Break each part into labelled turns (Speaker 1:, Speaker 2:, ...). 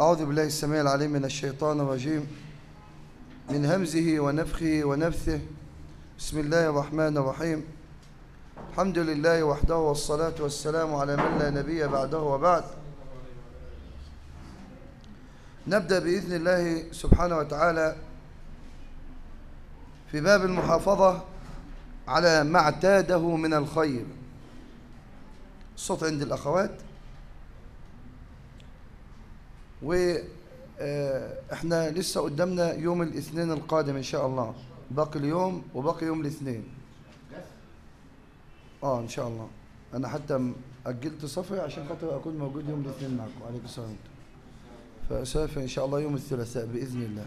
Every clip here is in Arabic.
Speaker 1: أعوذ بالله السميع العليم من الشيطان الرجيم. من همزه ونفخه ونفثه. بسم الله الرحمن الرحيم. الحمد لله وحده والصلاة والسلام على من لا نبي بعده وبعد. نبدأ بإذن الله سبحانه وتعالى في باب المحافظة على ما اعتاده من الخير. الصوت عند الأخوات. وإحنا لسه قدامنا يوم الاثنين القادم إن شاء الله. باقي اليوم وباقي يوم الاثنين. آه إن شاء الله. أنا حتى أجلت سفري عشان خاطر أكون موجود يوم الاثنين معكم. عليكم السلام. فاسافر إن شاء الله يوم الثلاثاء بإذن الله.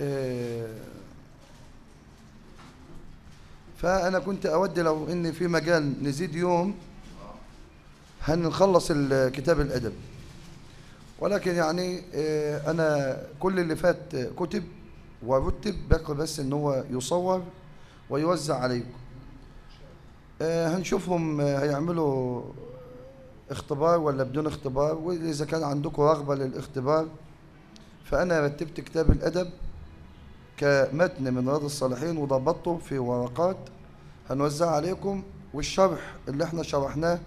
Speaker 1: آه، فأنا كنت أود لو ان في مجال نزيد يوم هنخلص ال- كتاب الأدب. ولكن يعني آه، أنا كل اللي فات كتب ورتب بقى بس إن هو يصور ويوزع عليكم. آه، هنشوفهم آه، هيعملوا اختبار ولا بدون اختبار وإذا كان عندكم رغبة للاختبار. فأنا رتبت كتاب الأدب كمتن من رياض الصالحين وضبطته في ورقات هنوزعها عليكم. والشرح اللي إحنا شرحناه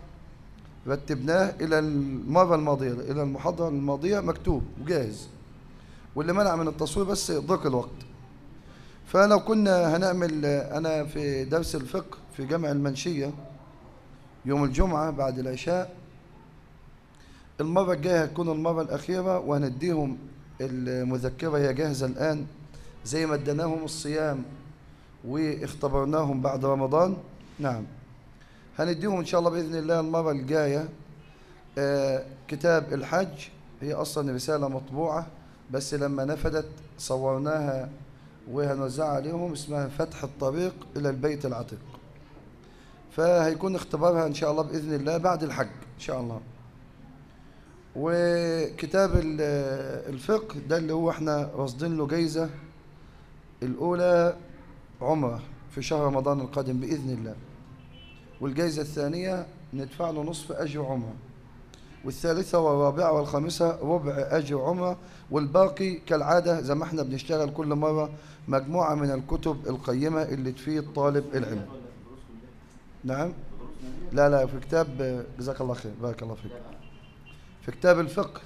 Speaker 1: رتبناه إلى المرة الماضية إلى المحاضرة الماضية مكتوب وجاهز. واللي منع من التصوير بس ضيق الوقت. فلو كنا هنعمل أنا في درس الفقه في جامع المنشية يوم الجمعة بعد العشاء المرة الجاية هتكون المرة الأخيرة وهنديهم المذكرة هي جاهزة الآن زي ما اديناهم الصيام واختبرناهم بعد رمضان. نعم. هنديهم إن شاء الله بإذن الله المرة الجاية آه كتاب الحج. هي أصلا رسالة مطبوعة بس لما نفدت صورناها وهنوزعها عليهم اسمها فتح الطريق إلى البيت العتيق. فهيكون اختبارها إن شاء الله بإذن الله بعد الحج إن شاء الله. وكتاب ال- الفقه ده اللي هو إحنا راصدين له جايزة الأولى عمرة في شهر رمضان القادم بإذن الله. والجائزة الثانية ندفع له نصف أجر عمرة والثالثة والرابعة والخامسة ربع أجر عمرة والباقي كالعادة زي ما إحنا بنشتغل كل مرة مجموعة من الكتب القيمة اللي تفيد طالب العلم. نعم؟ لا لا في كتاب جزاك الله خير بارك الله فيك. في كتاب الفقه.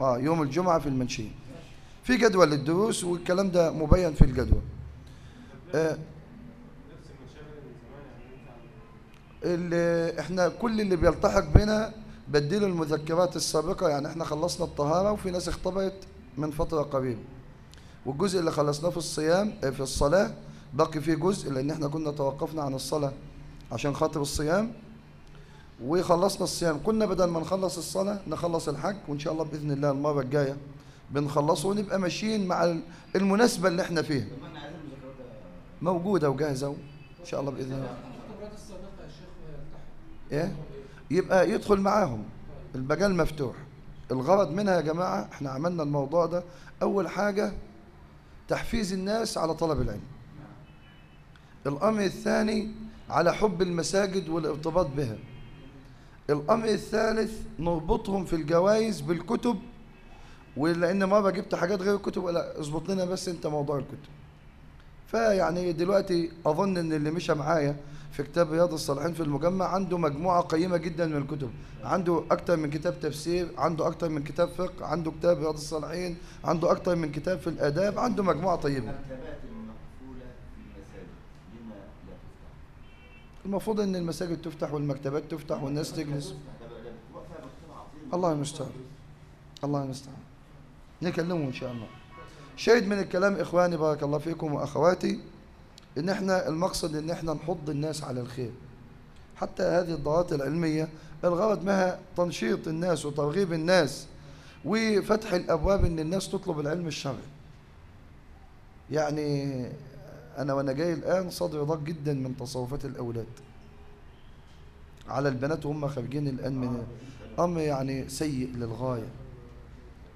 Speaker 1: آه يوم الجمعة في المنشية في جدول للدروس والكلام ده مبين في الجدول. آه اللي إحنا كل اللي بيلتحق بنا بديله المذكرات السابقة. يعني إحنا خلصنا الطهارة وفي ناس اختبرت من فترة قريبة. والجزء اللي خلصناه في الصيام آه، في الصلاة باقي فيه جزء لأن إحنا كنا توقفنا عن الصلاة عشان خاطر الصيام. وخلصنا الصيام. كنا بدل ما نخلص الصلاة نخلص الحج وإن شاء الله بإذن الله المرة الجاية بنخلصه ونبقى ماشيين مع المناسبة اللي إحنا فيها. موجودة وجاهزة إن شاء الله بإذن الله
Speaker 2: الخبرات السابقة يا شيخ ويرتاح
Speaker 1: إيه؟ يبقى يدخل معاهم. المجال مفتوح. الغرض منها يا جماعة إحنا عملنا الموضوع ده. أول حاجة تحفيز الناس على طلب العلم. الأمر الثاني على حب المساجد والارتباط بها. الأمر الثالث نربطهم في الجوائز بالكتب. ولأن مرة جبت حاجات غير الكتب لا اظبط لنا بس أنت موضوع الكتب. فيعني دلوقتي أظن إن اللي مشى معايا في كتاب رياض الصالحين في المجمع عنده مجموعة قيمة جدا من الكتب. عنده أكتر من كتاب تفسير عنده أكتر من كتاب فقه عنده كتاب رياض الصالحين عنده أكتر من كتاب في الآداب عنده مجموعة طيبة؟ المفروض أن المساجد تفتح والمكتبات تفتح والناس تجلس. الله المستعان. الله المستعان. نكلمه إن شاء الله. شاهد من الكلام إخواني بارك الله فيكم وأخواتي. إن إحنا المقصد إن إحنا نحض الناس على الخير. حتى هذه الدورات العلمية الغرض منها تنشيط الناس وترغيب الناس وفتح الأبواب إن الناس تطلب العلم الشرعي. يعني أنا وأنا جاي الآن صدري ضاق جدا من تصرفات الأولاد. على البنات وهم خارجين الآن من أمر يعني سيء للغاية.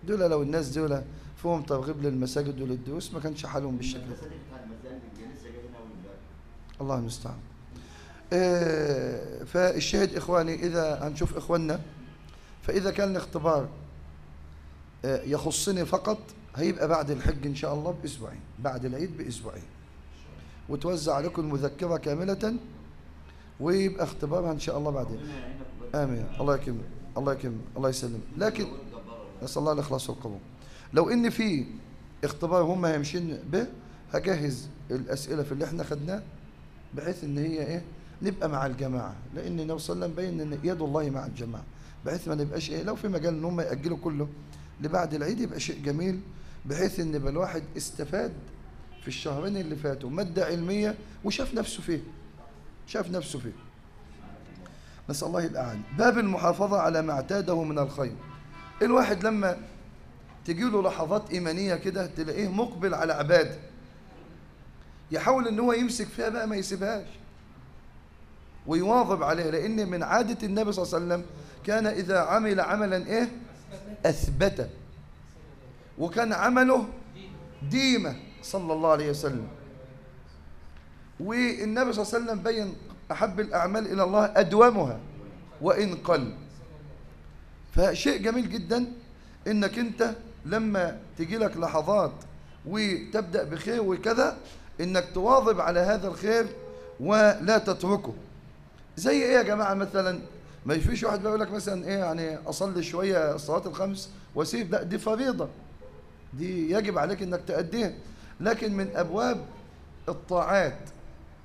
Speaker 1: دول لو الناس دول فيهم ترغيب للمساجد وللدروس ما كانش حالهم بالشكل ده
Speaker 3: المساجد بتاع المساجد اللي لسه جاي هنا والبارح.
Speaker 1: الله المستعان. آه، فالشاهد إخواني إذا هنشوف إخواننا فإذا كان الاختبار آه، يخصني فقط هيبقى بعد الحج إن شاء الله بأسبوعين بعد العيد بأسبوعين. وتوزع عليكم المذكرة كاملة ويبقى اختبارها إن شاء الله بعدين. آمين. الله يكرمك. الله يكرمك. الله يسلم لكن. نسأل الله الإخلاص والقبول. لو إن في اختبار هم هيمشين به هجهز الأسئلة في اللي إحنا خدناه بحيث إن هي إيه؟ نبقى مع الجماعة. لأن النبي صلى الله عليه وسلم بين إن يد الله مع الجماعة. بحيث ما نبقاش إيه؟ لو في مجال إن هم يأجلوا كله لبعد العيد يبقى شيء جميل. بحيث إن يبقى الواحد استفاد في الشهرين اللي فاتوا مادة علمية وشاف نفسه فيه. شاف نفسه فيه. نسأل الله الأعان. باب المحافظة على ما اعتاده من الخير. الواحد لما تجيله لحظات إيمانية كده تلاقيه مقبل على عبادة يحاول إن هو يمسك فيها بقى ما يسيبهاش. ويواظب عليها لأن من عادة النبي صلى الله عليه وسلم كان إذا عمل عملا إيه؟ اثبته وكان عمله ديمة صلى الله عليه وسلم. والنبي صلى الله عليه وسلم بين أحب الأعمال إلى الله أدومها وإن قل. فشيء جميل جدا إنك أنت لما تجي لك لحظات وتبدأ بخير وكذا إنك تواظب على هذا الخير ولا تتركه. زي إيه يا جماعة مثلا؟ ما فيش واحد بيقول لك مثلا إيه يعني أصلي شوية الصلاه الخمس وأسيب؟ دي فريضة. دي يجب عليك إنك تأديها. لكن من أبواب الطاعات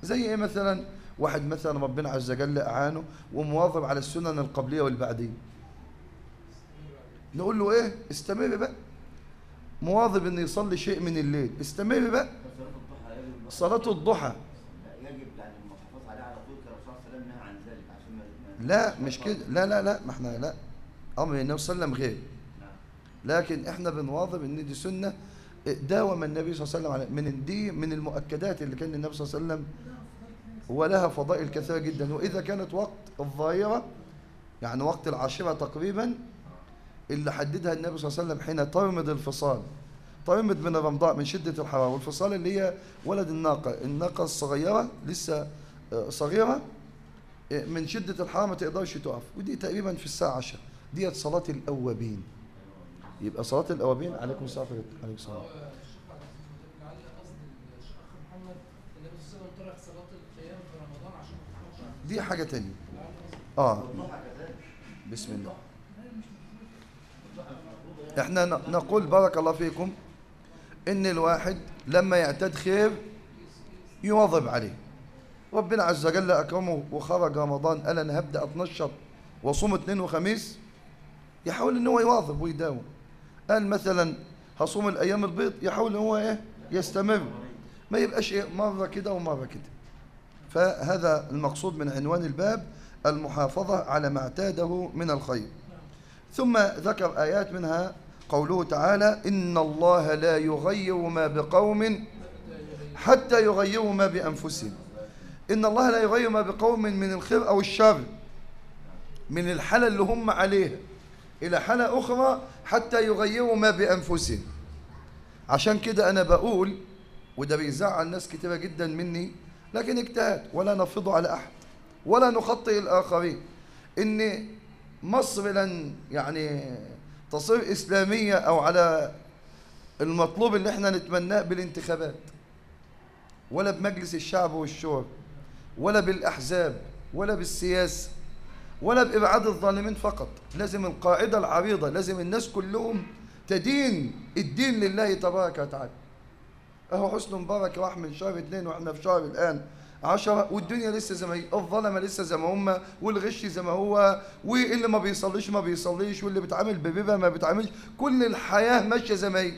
Speaker 1: زي إيه مثلا؟ واحد مثلا ربنا عز وجل أعانه ومواظب على السنن القبلية والبعدية. نقول له إيه؟ استمر بقى. مواظب إنه يصلي شيء من الليل. استمر بقى.
Speaker 3: صلاة الضحى. يجب يعني المحافظة عليها على طول كان الرسول صلى الله عليه وسلم نهى عن ذلك عشان ما
Speaker 1: لا مش كده. لا لا لا ما إحنا لا. أمر النبي صلى الله عليه وسلم غير. لكن إحنا بنواظب إن دي سنة داوم النبي صلى الله عليه وسلم من دي من المؤكدات اللي كان النبي صلى الله عليه وسلم ولها فضائل كثيرة جدا. وإذا كانت وقت الظاهرة يعني وقت العاشرة تقريبا اللي حددها النبي صلى الله عليه وسلم حين ترمد الفصال. ترمد من الرمضاء من شدة الحرارة. والفصال اللي هي ولد الناقة. الناقة الصغيرة لسه آه، صغيرة آه، من شدة الحرارة ما تقدرش تقف. ودي تقريبا في الساعة 10 ديت صلاة الأوابين. يبقى صلاة الأوابين. عليكم السلام عليكم السلام. دي حاجة تانية.
Speaker 3: آه.
Speaker 1: بسم الله. إحنا نقول بارك الله فيكم. إن الواحد لما يعتاد خير يواظب عليه. ربنا عز وجل أكرمه وخرج رمضان. قال أنا هبدأ اتنشط واصوم اثنين وخميس. يحاول إن هو يواظب ويداوم. قال مثلا هصوم الأيام البيض يحاول إن هو إيه؟ يستمر. ما يبقاش إيه؟ مرة كده ومرة كده. فهذا المقصود من عنوان الباب المحافظة على ما اعتاده من الخير. ثم ذكر آيات منها قوله تعالى إن الله لا يغير ما بقوم حتى يغيروا ما بأنفسهم. إن الله لا يغير ما بقوم من الخير أو الشر من الحالة اللي هم عليها إلى حالة أخرى حتى يغيروا ما بأنفسهم. عشان كده أنا بقول وده بيزعل ناس كتيرة جدا مني لكن اجتهاد ولا نفرض على أحد ولا نخطئ الآخرين. إن مصر لن يعني تصير إسلامية أو على المطلوب اللي إحنا نتمناه بالانتخابات ولا بمجلس الشعب والشورى ولا بالأحزاب ولا بالسياسة ولا بإبعاد الظالمين فقط. لازم القاعدة العريضة لازم الناس كلهم تدين الدين لله تبارك وتعالى. أهو حسن مبارك راح من شهر اثنين وإحنا في شهر الآن. 10 والدنيا لسه زي ما هي الظلمة لسه زي ما هم والغش زي ما هو واللي ما بيصليش ما بيصليش واللي بيتعامل ببيبة ما بيتعاملش كل الحياة ماشية زي ما هي.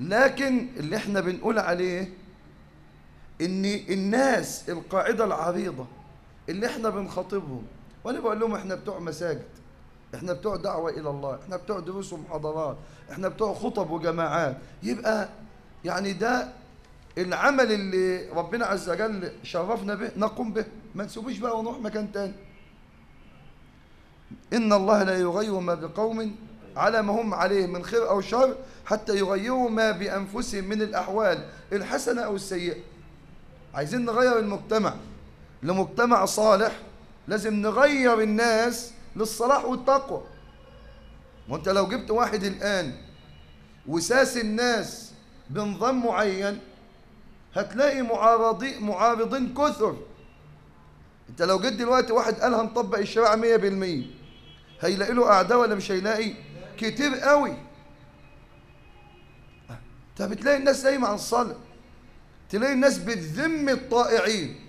Speaker 1: لكن اللي إحنا بنقول عليه إن الناس القاعدة العريضة اللي إحنا بنخاطبهم وأنا بقول لهم إحنا بتوع مساجد إحنا بتوع دعوة إلى الله إحنا بتوع دروس ومحاضرات إحنا بتوع خطب وجماعات يبقى يعني ده العمل اللي ربنا عز وجل شرفنا به نقوم به. ما نسيبوش بقى ونروح مكان تاني. إن الله لا يغير ما بقوم على ما هم عليه من خير أو شر حتى يغيروا ما بأنفسهم من الأحوال الحسنة أو السيئة. عايزين نغير المجتمع. لمجتمع صالح لازم نغير الناس للصلاح والتقوى. وأنت لو جبت واحد الآن وساس الناس بنظام معين هتلاقي معارضين معارضين كثر. انت لو جيت دلوقتي واحد قال هنطبق الشريعة 100% هيلاقي له أعداء ولا مش هيلاقي؟ كتير قوي. انت بتلاقي الناس نايمة عن الصلاة. تلاقي الناس بتذم الطائعين.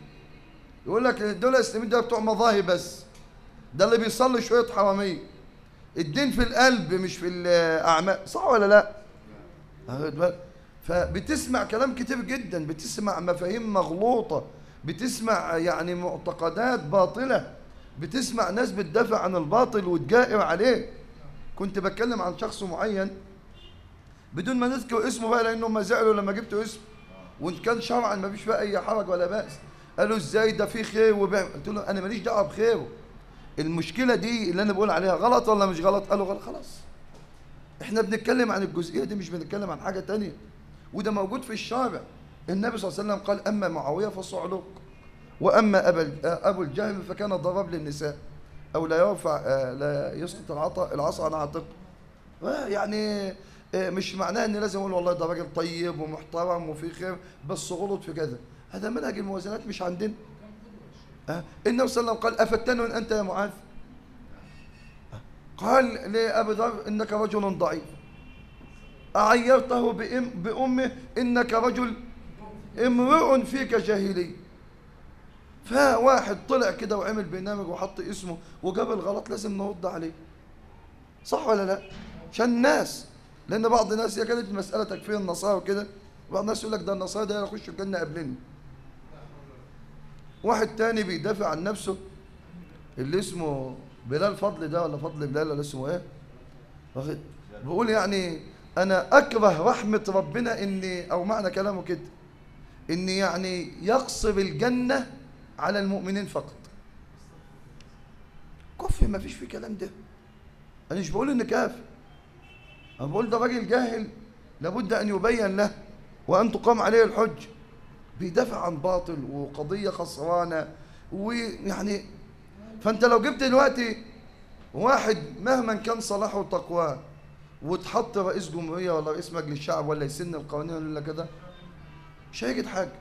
Speaker 1: يقول لك دول الاسلاميين دول بتوع مظاهر بس. ده اللي بيصلي شوية حرامية. الدين في القلب مش في الأعمال. صح ولا لا؟ فبتسمع كلام كتير جدا بتسمع مفاهيم مغلوطة بتسمع يعني معتقدات باطلة بتسمع ناس بتدافع عن الباطل وتجائر عليه. كنت بتكلم عن شخص معين بدون ما نذكر اسمه بقى لانهم زعلوا لما جبت اسمه. وإن كان شرعا ما فيش فيها أي حرج ولا بأس. قالوا إزاي ده في خير وبيعمل؟ قلت له أنا ماليش دعوة بخيره. المشكلة دي اللي أنا بقول عليها غلط ولا مش غلط؟ قالوا غلط خلاص. إحنا بنتكلم عن الجزئية دي مش بنتكلم عن حاجة تانية. وده موجود في الشارع. النبي صلى الله عليه وسلم قال أما معاوية فصعلوك وأما أبا أبو الجهم فكان ضرب للنساء أو لا يرفع آه، لا يسقط العطا العصا عن عاتقه. آه، يعني آه، مش معناه إن لازم أقول والله ده راجل طيب ومحترم وفي خير بس غلط في كذا. هذا منهج الموازنات مش عندنا. آه، النبي صلى الله عليه وسلم قال افتن أنت يا معاذ؟ قال لأبي ذر إنك رجل ضعيف. أعيرته بأم بأمه إنك رجل امرؤ فيك جاهلي. فواحد طلع كده وعمل برنامج وحط اسمه وجاب الغلط لازم نرد عليه. صح ولا لا؟ عشان الناس لأن بعض الناس هي كانت مسألة تكفير النصارى وكده بعض الناس يقول لك ده النصارى ده يخشوا الجنة قبلنا. واحد تاني بيدافع عن نفسه اللي اسمه بلال فضل ده ولا فضل بلال ولا اسمه إيه؟ واخد؟ بيقول يعني أنا أكره رحمة ربنا إني أو معنى كلامه كده ان يعني يقصر الجنة على المؤمنين فقط. كفر ما فيش في كلام ده. أنا مش بقول ان كافر. أنا بقول ده راجل جاهل لابد أن يبين له وأن تقام عليه الحج. بيدافع عن باطل وقضية خسرانة ويعني فأنت لو جبت دلوقتي واحد مهما كان صلاحه وتقواه وتحط رئيس جمهورية ولا رئيس مجلس الشعب ولا يسن القوانين ولا كده؟ مش هيجد حاجة.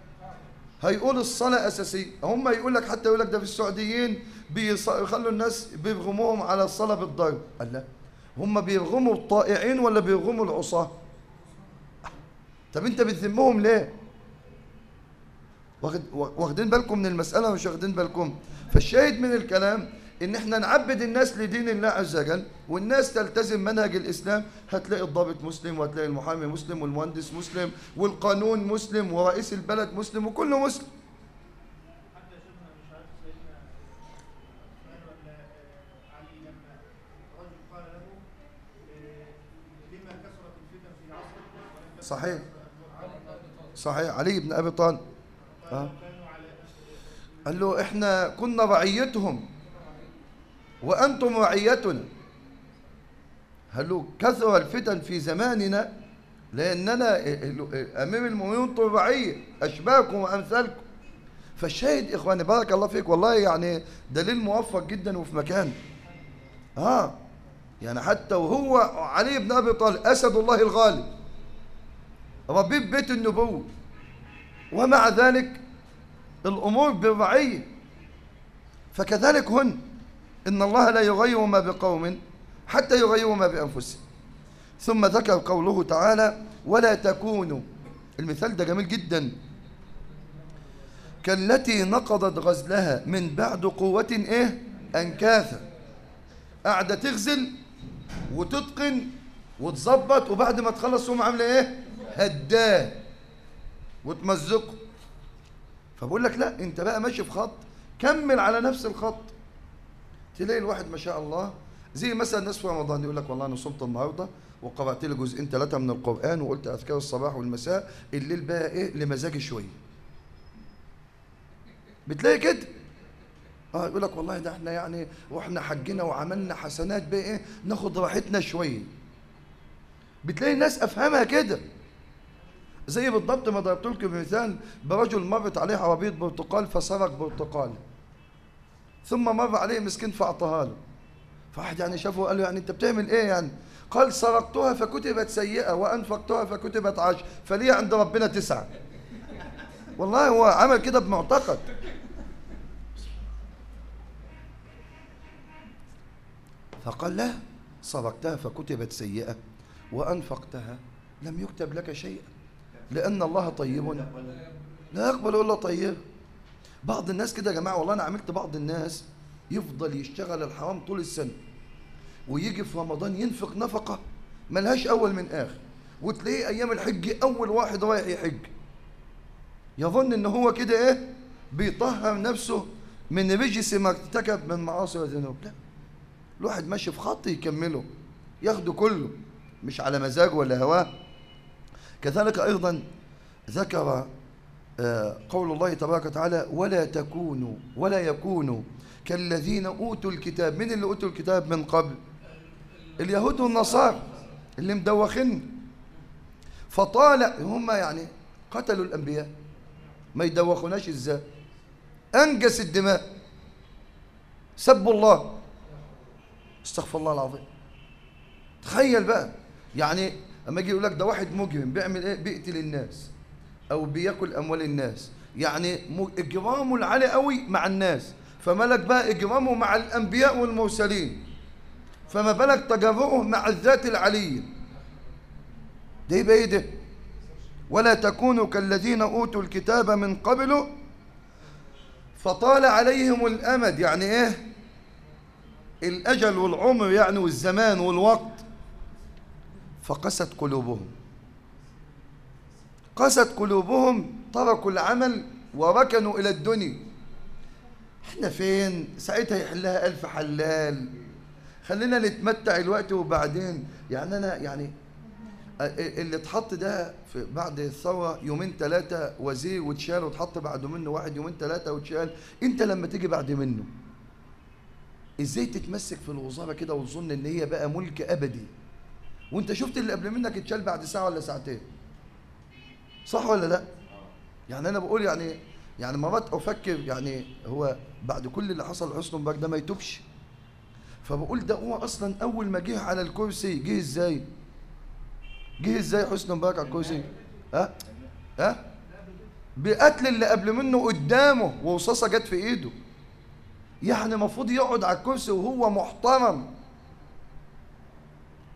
Speaker 1: هيقول الصلاة أساسية. هم يقول لك حتى يقول لك ده في السعوديين بيخلوا الناس بيرغموهم على الصلاة بالضرب. قال لا. هم بيرغموا الطائعين ولا بيرغموا العصاة؟ طب انت بتذمهم ليه؟ واخد واخدين بالكم من المسألة مش واخدين بالكم. فالشاهد من الكلام إن إحنا نعبد الناس لدين الله عز وجل والناس تلتزم منهج الإسلام هتلاقي الضابط مسلم وهتلاقي المحامي مسلم والمهندس مسلم والقانون مسلم ورئيس البلد مسلم وكله مسلم صحيح. صحيح علي بن أبي طالب آه. قال له إحنا كنا رعيتهم رعيتنا قال له كثر الفتن في زماننا لأننا أمير المؤمنين أنتم رعيه اشباهكم وأمثالكم. فالشاهد إخواني بارك الله فيك. والله يعني دليل موفق جدا وفي مكانه آه يعني حتى وهو علي بن أبي طالب أسد الله الغالب ربيب بيت النبوة. ومع ذلك الأمور بالرعية فكذلك هن. إن الله لا يغير ما بقوم حتى يغيروا ما بأنفسهم. ثم ذكر قوله تعالى ولا تكونوا المثال ده جميل جدا. كالتي نقضت غزلها من بعد قوة إيه؟ أنكاثا قاعدة تغزل وتتقن وتظبط وبعد ما تخلص تقوم عاملة إيه؟ هداه وتمزقه. فبقول لك لا أنت بقى ماشي في خط كمل على نفس الخط. تلاقي الواحد ما شاء الله. زي مثلا الناس في رمضان يقول لك والله أنا صمت النهارده وقرأت لي جزئين ثلاثة من القرآن وقلت أذكار الصباح والمساء الليل بقى إيه؟ لمزاجي شوية. بتلاقي كده؟ آه يقول لك والله ده إحنا يعني وإحنا حجنا وعملنا حسنات بقى إيه؟ ناخد راحتنا شوية. بتلاقي الناس أفهمها كده. زي بالضبط ما ضربت لكم مثال برجل مرت عليه عربية برتقال فسرق برتقال. ثم مر عليه مسكين فأعطاها له. فواحد يعني شافه قال له يعني أنت بتعمل إيه يعني؟ قال سرقتها فكتبت سيئة وأنفقتها فكتبت عشر فليه عند ربنا تسعة؟ والله هو عمل كده بمعتقد. فقال لا سرقتها فكتبت سيئة وأنفقتها لم يكتب لك شيئا لأن الله طيب. لا يقبل إلا طيب. بعض الناس كده يا جماعة والله أنا عملت بعض الناس يفضل يشتغل الحرام طول السنة ويجي في رمضان ينفق نفقة ملهاش أول من آخر وتلاقيه أيام الحج أول واحد رايح يحج. يظن إن هو كده إيه؟ بيطهر نفسه من رجس ما ارتكب من معاصي وذنوب لا الواحد ماشي في خط يكمله ياخده كله مش على مزاجه ولا هواه. كذلك أيضا ذكر قول الله تبارك وتعالى ولا تكونوا ولا يكونوا كالذين أوتوا الكتاب. من اللي أوتوا الكتاب من قبل؟ اليهود والنصارى اللي مدوخين. فطال هم يعني قتلوا الأنبياء. ما يدوخوناش إزاي؟ أنجس الدماء. سبوا الله. استغفر الله العظيم. تخيل بقى. يعني أما يجي يقول لك ده واحد مجرم بيعمل إيه؟ بيقتل الناس. أو بيأكل أموال الناس. يعني إجرامه العالي قوي مع الناس. فما لك بقى إجرامه مع الأنبياء والمرسلين. فما بالك تجرؤه مع الذات العليه ده يبقى إيه ده ولا تكونوا كالذين أوتوا الكتاب من قبل فطال عليهم الأمد. يعني إيه؟ الأجل والعمر يعني والزمان والوقت. فقست قلوبهم. قست قلوبهم تركوا العمل وركنوا إلى الدنيا. إحنا فين؟ ساعتها يحلها ألف حلال. خلينا نتمتع الوقت وبعدين. يعني أنا يعني اللي اتحط ده في بعد الثورة يومين ثلاثة وزير واتشال واتحط بعد منه واحد يومين ثلاثة واتشال. أنت لما تيجي بعد منه إزاي تتمسك في الوزارة كده وتظن إن هي بقى ملك أبدي؟ وأنت شفت اللي قبل منك اتشال بعد ساعة ولا ساعتين؟ صح ولا لا؟ يعني أنا بقول يعني يعني مرات أفكر يعني هو بعد كل اللي حصل لحسن مبارك ده ما يتوبش. فبقول ده هو أصلا أول ما جه على الكرسي جه إزاي؟ جه إزاي حسن مبارك على الكرسي؟ ها؟ ها؟ بقتل اللي قبل منه قدامه ورصاصة جت في إيده. يعني المفروض يقعد على الكرسي وهو محترم.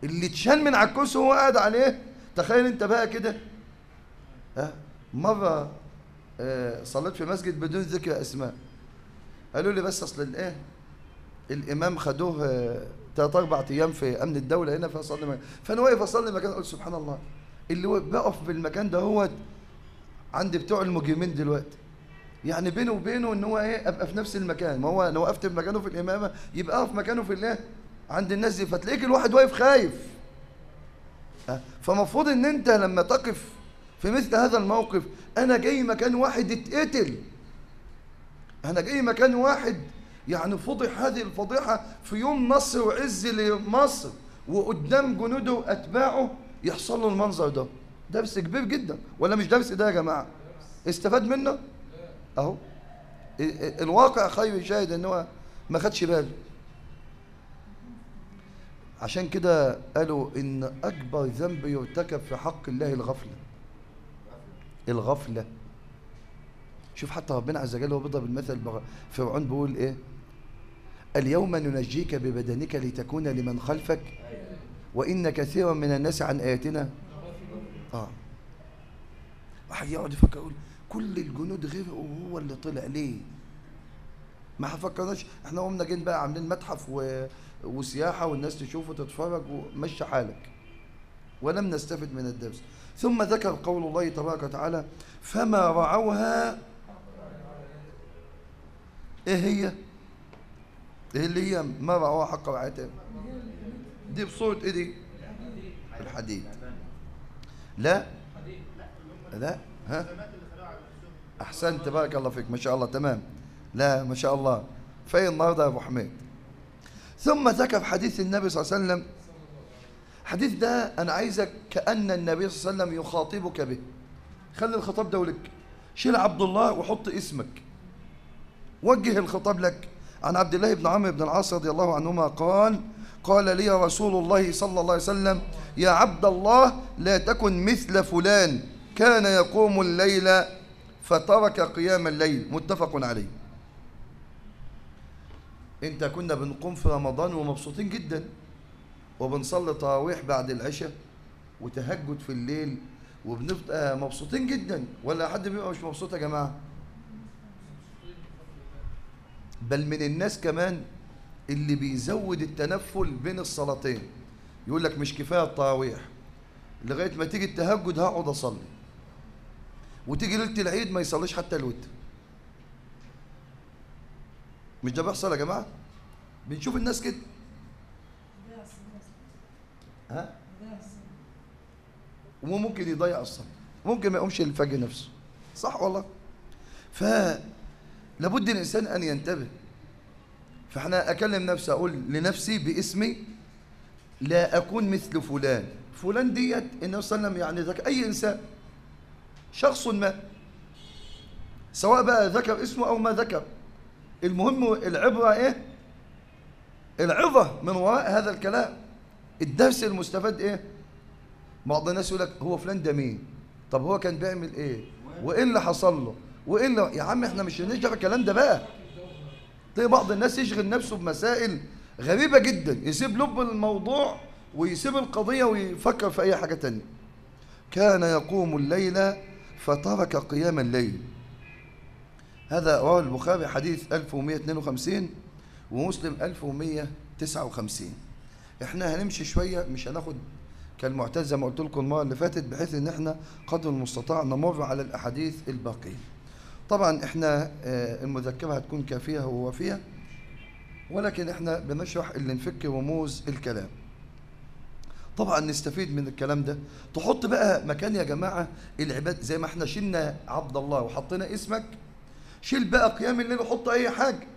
Speaker 1: اللي اتشال من على الكرسي وهو قاعد عليه تخيل أنت بقى كده. ها؟ مرة آه، صليت في مسجد بدون ذكر أسماء. قالوا لي بس أصل الايه الإمام خدوه آه، ثلاث أربع أيام في أمن الدولة هنا فاصلي مكان. فأنا واقف أصلي مكان قلت سبحان الله. اللي بقف بالمكان ده هو عند بتوع المجرمين دلوقتي. يعني بينه وبينه إن هو إيه؟ أبقى في نفس المكان. ما هو أنا وقفت في مكانه في الإمامة يبقى أقف مكانه في الايه عند الناس دي. فتلاقيك الواحد واقف خايف. أه؟ فمفروض إن أنت لما تقف في مثل هذا الموقف أنا جاي مكان واحد اتقتل أنا جاي مكان واحد يعني فضح هذه الفضيحة في يوم نصر وعز لمصر وقدام جنوده واتباعه يحصل له المنظر ده. درس كبير جدا. ولا مش درس ده يا جماعة؟ استفاد منه؟ ال- الواقع خير شاهد إن هو ما خدش باله. عشان كده قالوا إن أكبر ذنب يرتكب في حق الله الغفلة. الغفلة. شوف حتى ربنا عز وجل هو بيضرب المثل فرعون بيقول إيه؟ اليوم ننجيك ببدنك لتكون لمن خلفك وإن كثيرا من الناس عن آياتنا. آه. واحد يقعد يفكر يقول كل الجنود غرقوا وهو اللي طلع ليه؟ ما فكرناش إحنا قمنا جايين بقى عاملين متحف و... وسياحة والناس تشوف وتتفرج ومشي حالك. ولم نستفد من الدرس. ثم ذكر قول الله تبارك وتعالى فما رعوها إيه هي؟ إيه اللي هي؟ ما رعوها حق رعايتها دي بصورة إيه دي؟ الحديد. لا. لا. ها؟ أحسنت. بارك الله فيك. ما شاء الله. تمام. لا ما شاء الله. فين النهارده يا أبو حميد. ثم ذكر حديث النبي صلى الله عليه وسلم حديث ده أنا عايزك كأن النبي صلى الله عليه وسلم يخاطبك به. خلي الخطاب ده لك شيل عبد الله وحط اسمك. وجه الخطاب لك. عن عبد الله بن عمرو بن العاص رضي الله عنهما قال قال لي رسول الله صلى الله عليه وسلم يا عبد الله لا تكن مثل فلان. كان يقوم الليل فترك قيام الليل. متفق عليه. انت كنا بنقوم في رمضان ومبسوطين جدا. وبنصلي تراويح بعد العشاء وتهجد في الليل وبنبقى مبسوطين جدا. ولا حد بيبقى مش مبسوط يا جماعة؟ بل من الناس كمان اللي بيزود التنفل بين الصلاتين. يقول لك مش كفاية التراويح لغاية ما تيجي التهجد هقعد أصلي. وتيجي ليلة العيد ما يصليش حتى الوتر. مش ده بيحصل يا جماعة؟ بنشوف الناس كده. ها؟ وممكن يضيع الصلاه ممكن ما يقومش الفجر نفسه. صح والله؟ ف لابد الإنسان أن ينتبه. فإحنا أكلم نفسي أقول لنفسي باسمي لا أكون مثل فلان. فلان ديت النبي صلى الله عليه وسلم يعني ذكر أي إنسان. شخص ما. سواء بقى ذكر اسمه أو ما ذكر. المهم العبرة إيه؟ العظة من وراء هذا الكلام. الدرس المستفاد إيه؟ بعض الناس يقول لك هو فلان ده مين؟ طب هو كان بيعمل إيه؟ وإيه اللي حصل له؟ وإيه اللي يا عم إحنا مش هنرجع الكلام ده بقى. تلاقي بعض الناس يشغل نفسه بمسائل غريبة جدا يسيب لب الموضوع ويسيب القضية ويفكر في أي حاجة تانية. كان يقوم الليل فترك قيام الليل. هذا رواه البخاري حديث 1152 ومسلم 1159 إحنا هنمشي شوية مش هناخد كالمعتاد زي ما قلت لكم المرة اللي فاتت بحيث إن إحنا قدر المستطاع نمر على الأحاديث الباقية. طبعا إحنا آه، المذكرة هتكون كافية ووافية ولكن إحنا بنشرح اللي نفك رموز الكلام. طبعا نستفيد من الكلام ده. تحط بقى مكان يا جماعة العباد زي ما إحنا شلنا عبد الله وحطينا اسمك شيل بقى قيام الليل وحط أي حاجة.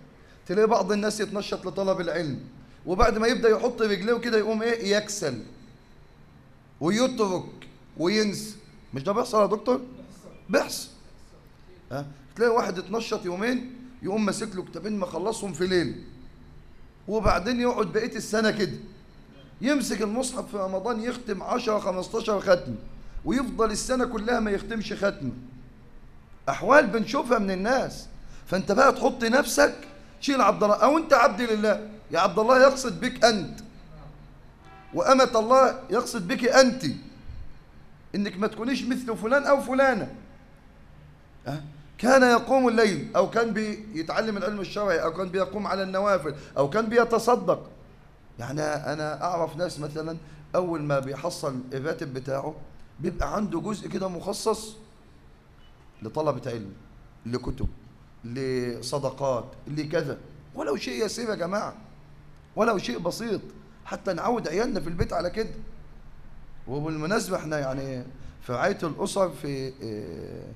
Speaker 1: تلاقي بعض الناس يتنشط لطلب العلم. وبعد ما يبدأ يحط رجليه كده يقوم إيه؟ يكسل. ويترك وينسى. مش ده بيحصل يا دكتور؟ بيحصل. ها؟ تلاقي واحد اتنشط يومين يقوم ماسك له كتابين مخلصهم في ليل. وبعدين يقعد بقية السنة كده. يمسك المصحف في رمضان يختم 10 15 ختم. ويفضل السنة كلها ما يختمش ختم. أحوال بنشوفها من الناس. فأنت بقى تحط نفسك شيل عبد الله أو أنت عبد لله. يا عبد الله يقصد بك أنت. وأمة الله يقصد بك أنت. إنك ما تكونيش مثل فلان أو فلانة؟ كان يقوم الليل أو كان بيتعلم العلم الشرعي أو كان بيقوم على النوافل أو كان بيتصدق. يعني أنا أعرف ناس مثلا أول ما بيحصل الراتب بتاعه بيبقى عنده جزء كده مخصص لطلبة علم لكتب لصدقات لكذا. ولو شيء يسير يا جماعة. ولو شيء بسيط حتى نعود عيالنا في البيت على كده. وبالمناسبة إحنا يعني في رعاية الأسر في آه،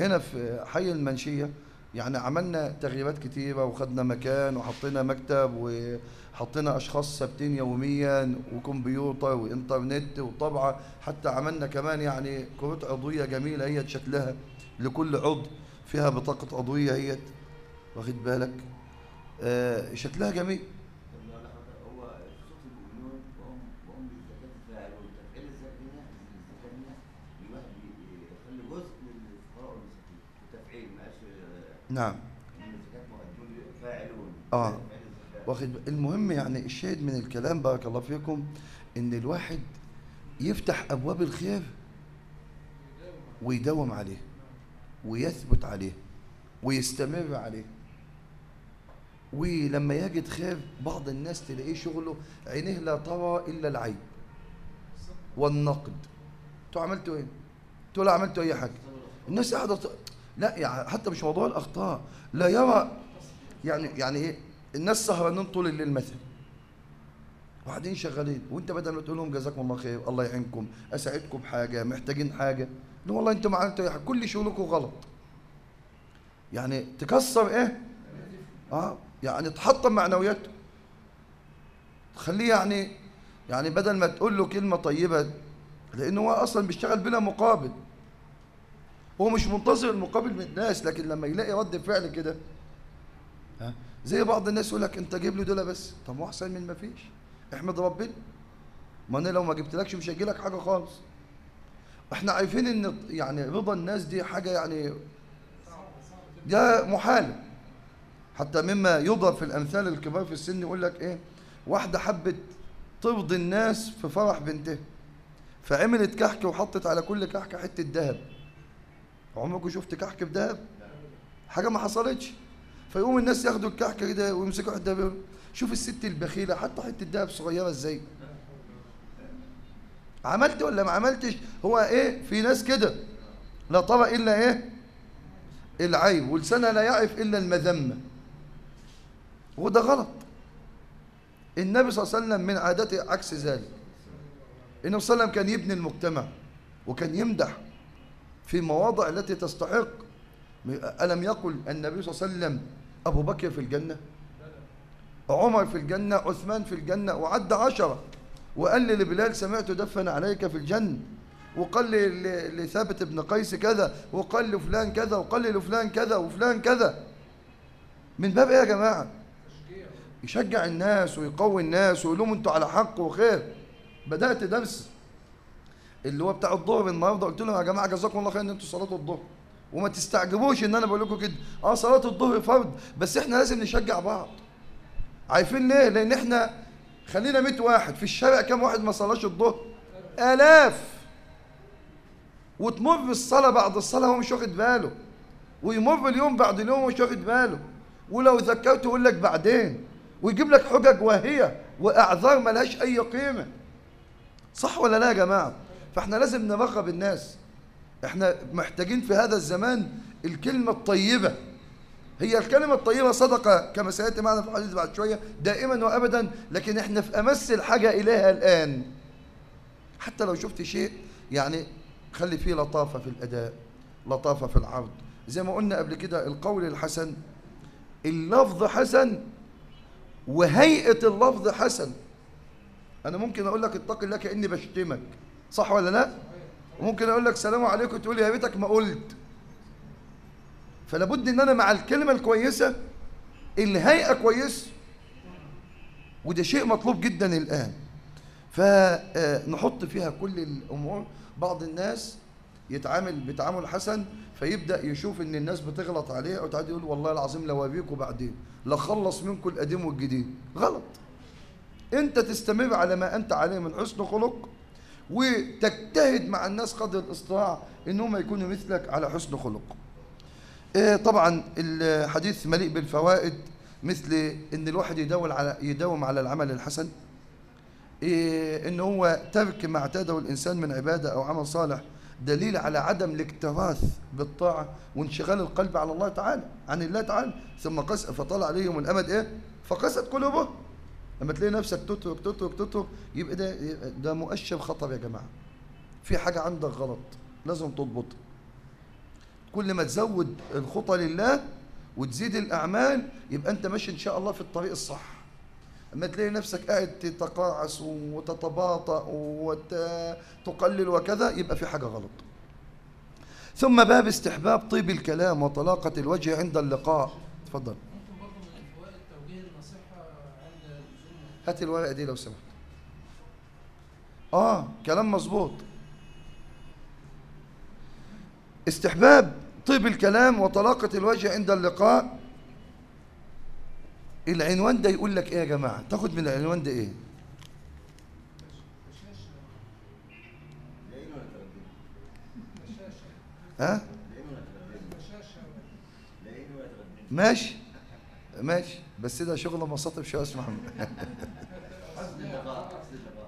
Speaker 1: هنا في حي المنشية يعني عملنا تغييرات كتيرة وخدنا مكان وحطينا مكتب وحطينا أشخاص ثابتين يوميا وكمبيوتر وإنترنت وطبعة حتى عملنا كمان يعني كروت عضوية جميلة هي شكلها لكل عضو فيها بطاقة عضوية هي واخد بالك؟ آه شكلها جميل
Speaker 3: طب لو لحظة هو خصوص المؤمنون وهم وهم بالزكاة الفاعلون تفعيل الزكاة هنا الزكاة هنا الواحد يخلي جزء للفقراء والمساكين التفعيل ما قالش
Speaker 1: نعم
Speaker 3: الزكاة.
Speaker 1: واخد المهم يعني الشاهد من الكلام بارك الله فيكم إن الواحد يفتح أبواب الخير ويداوم عليه ويثبت عليه ويستمر عليه ولما يجد خير بعض الناس تلاقيه شغله عينيه لا ترى إلا العيب والنقد أنتوا عملتوا إيه؟ أنتوا عملتوا أي حاجة الناس قاعدة لا يعني حتى مش موضوع الأخطاء. لا يرى يعني يعني إيه؟ الناس سهرانين طول الليل مثلا. وقاعدين شغالين. وأنت بدل ما تقول لهم جزاكم الله خير الله يعينكم أساعدكم بحاجة محتاجين حاجة. لا والله أنتوا اي حاجة كل شغلكم غلط. يعني تكسر إيه؟ آه يعني تحطم معنوياته تخليه يعني يعني بدل ما تقول له كلمة طيبة لأنه هو أصلا بيشتغل بلا مقابل. هو مش منتظر المقابل من الناس لكن لما يلاقي رد فعل كده ها زي بعض الناس يقول لك انت جيب لي دول بس. طب ما أحسن من ما فيش. احمد ربنا. ما أنا لو ما جبتلكش مش هيجي لك حاجة خالص. إحنا عارفين إن يعني رضا الناس دي حاجة يعني ده محال. حتى مما يضرب في الأمثال الكبار في السن يقول لك إيه واحدة حبت ترضي الناس في فرح بنتها فعملت كحك وحطت على كل كحكه حتة ذهب. عمركم شفت كحك بذهب حاجة ما حصلتش. فيقوم الناس ياخدوا الكحكه كده ويمسكوا بيقولوا شوف الست البخيلة حتى حتة ذهب صغيرة إزاي؟ عملت ولا ما عملتش؟ هو إيه؟ في ناس كده. لا ترى إلا إيه؟ العيب. ولسانها لا يعرف إلا المذمة. وده غلط. النبي صلى الله عليه وسلم من عادته عكس ذلك. النبي صلى الله عليه وسلم كان يبني المجتمع وكان يمدح في مواضع التي تستحق. ألم يقل النبي صلى الله عليه وسلم أبو بكر في الجنة؟ عمر في الجنة؟ عثمان في الجنة؟ وعد عشرة. وقال لي لبلال سمعت دفن عليك في الجنة. وقال لي لثابت بن قيس كذا. وقال لفلان كذا. وقال لي لفلان كذا. وفلان كذا. من باب إيه يا جماعة؟ يشجع الناس ويقوي الناس ويقول لهم أنتوا على حق وخير. بدأت درس. اللي هو بتاع الظهر النهارده قلت لهم يا جماعة جزاكم الله خير إن أنتوا صلاة الظهر. وما تستعجبوش إن أنا بقول لكم كده. آه صلاة الظهر فرض بس إحنا لازم نشجع بعض. عارفين ليه؟ لأن إحنا خلينا 100 واحد. في الشارع كام واحد ما صلاش الظهر؟ آلاف. وتمر الصلاة بعد الصلاة هو مش واخد باله. ويمر اليوم بعد اليوم ومش واخد باله. ولو ذكرته يقول لك بعدين. ويجيب لك حجج واهية وأعذار ملهاش أي قيمة. صح ولا لا يا جماعة؟ فاحنا لازم نرغب الناس. إحنا محتاجين في هذا الزمان الكلمة الطيبة. هي الكلمة الطيبة صدقة كما سيأتي معنا في الحديث بعد شوية دائما وأبدا لكن إحنا في أمس الحاجة إليها الآن. حتى لو شفت شيء يعني خلي فيه لطافة في الأداء لطافة في العرض. زي ما قلنا قبل كده القول الحسن. اللفظ حسن وهيئة اللفظ حسن. أنا ممكن أقول لك اتق الله كأني بشتمك. صح ولا لا؟ وممكن أقول لك سلام عليكم تقول يا ريتك ما قلت. فلا بد إن أنا مع الكلمة الكويسة الهيئة كويسة. وده شيء مطلوب جدا الآن. فنحط فيها كل الأمور. بعض الناس يتعامل بتعامل حسن فيبدأ يشوف إن الناس بتغلط عليه أو تعالى يقول والله العظيم لو ابيكوا بعدين. لخلص منكم القديم والجديد. غلط. أنت تستمر على ما أنت عليه من حسن خلق وتجتهد مع الناس قدر الاستطاعه انهم يكونوا مثلك على حسن خلق. إيه طبعا الحديث مليء بالفوائد مثل إن الواحد يداوم على يداوم على العمل الحسن. إيه إن هو ترك ما اعتاده الإنسان من عبادة أو عمل صالح دليل على عدم الاكتراث بالطاعة وانشغال القلب على الله تعالى عن الله تعالى. ثم قس فطال عليهم الأمد إيه؟ فقست قلوبهم. لما تلاقي نفسك تترك تترك تترك يبقى ده ده مؤشر خطر يا جماعة. في حاجة عندك غلط لازم تضبطها. كل ما تزود الخطى لله وتزيد الأعمال يبقى أنت ماشي إن شاء الله في الطريق الصح. أما تلاقي نفسك قاعد تتقاعس وتتباطأ وتقلل وكذا يبقى في حاجة غلط. ثم باب استحباب طيب الكلام وطلاقة الوجه عند اللقاء. تفضل. هات الورقة دي لو سمحت. آه كلام مظبوط. استحباب طيب الكلام وطلاقة الوجه عند اللقاء. العنوان ده يقول لك إيه يا جماعة؟ تاخد من العنوان ده
Speaker 3: إيه؟
Speaker 1: ها؟ ماشي. ماشي. بس ده شغل مصاطب شوية اسمع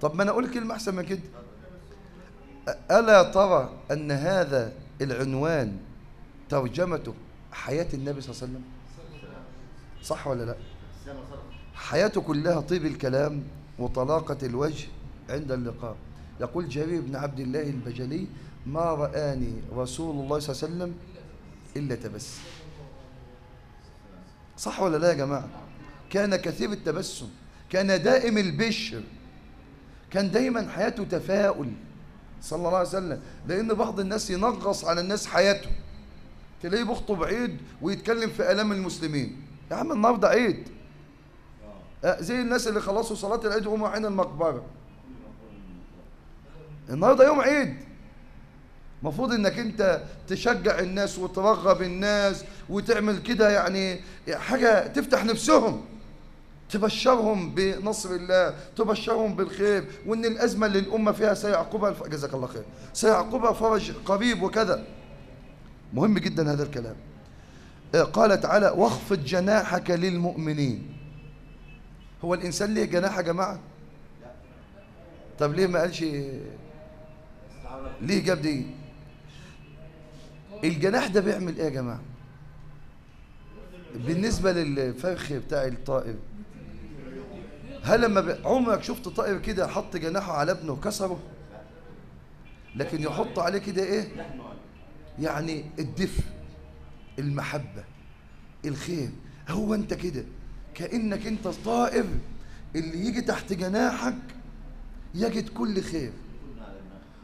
Speaker 1: طب ما أنا أقول كلمة أحسن من كده. ألا ترى أن هذا العنوان ترجمته حياة النبي صلى الله عليه وسلم؟ صح ولا لا؟ حياته كلها طيب الكلام وطلاقة الوجه عند اللقاء. يقول جرير بن عبد الله البجلي ما رآني رسول الله صلى الله عليه وسلم إلا تبسم صح ولا لا يا جماعة؟ كان كثير التبسم كان دائم البشر كان دايما حياته تفاؤل صلى الله عليه وسلم لأن بعض الناس ينغص على الناس حياته. تلاقيه بيخطب عيد ويتكلم في آلام المسلمين. يا عم النهارده عيد. آه، زي الناس اللي خلصوا صلاة العيد وهم رايحين المقبرة. النهارده يوم عيد. المفروض إنك أنت تشجع الناس وترغب الناس وتعمل كده يعني حاجة تفتح نفسهم. تبشرهم بنصر الله تبشرهم بالخير وإن الأزمة اللي الأمة فيها سيعقبها الف... جزاك الله خير. سيعقبها فرج قريب وكذا. مهم جدا هذا الكلام. آه، قال تعالى واخفض جناحك للمؤمنين. هو الإنسان ليه جناح يا جماعة؟ طب ليه ما قالش ليه جاب دي؟ الجناح ده بيعمل إيه يا جماعة؟ بالنسبة للفرخ بتاع الطائر هل لما ب... عمرك شفت طائر كده حط جناحه على ابنه وكسره؟ لكن يحط عليه كده إيه؟ يعني الدفء المحبة الخير. هو أنت كده كأنك أنت طائر اللي يجي تحت جناحك يجد كل خير.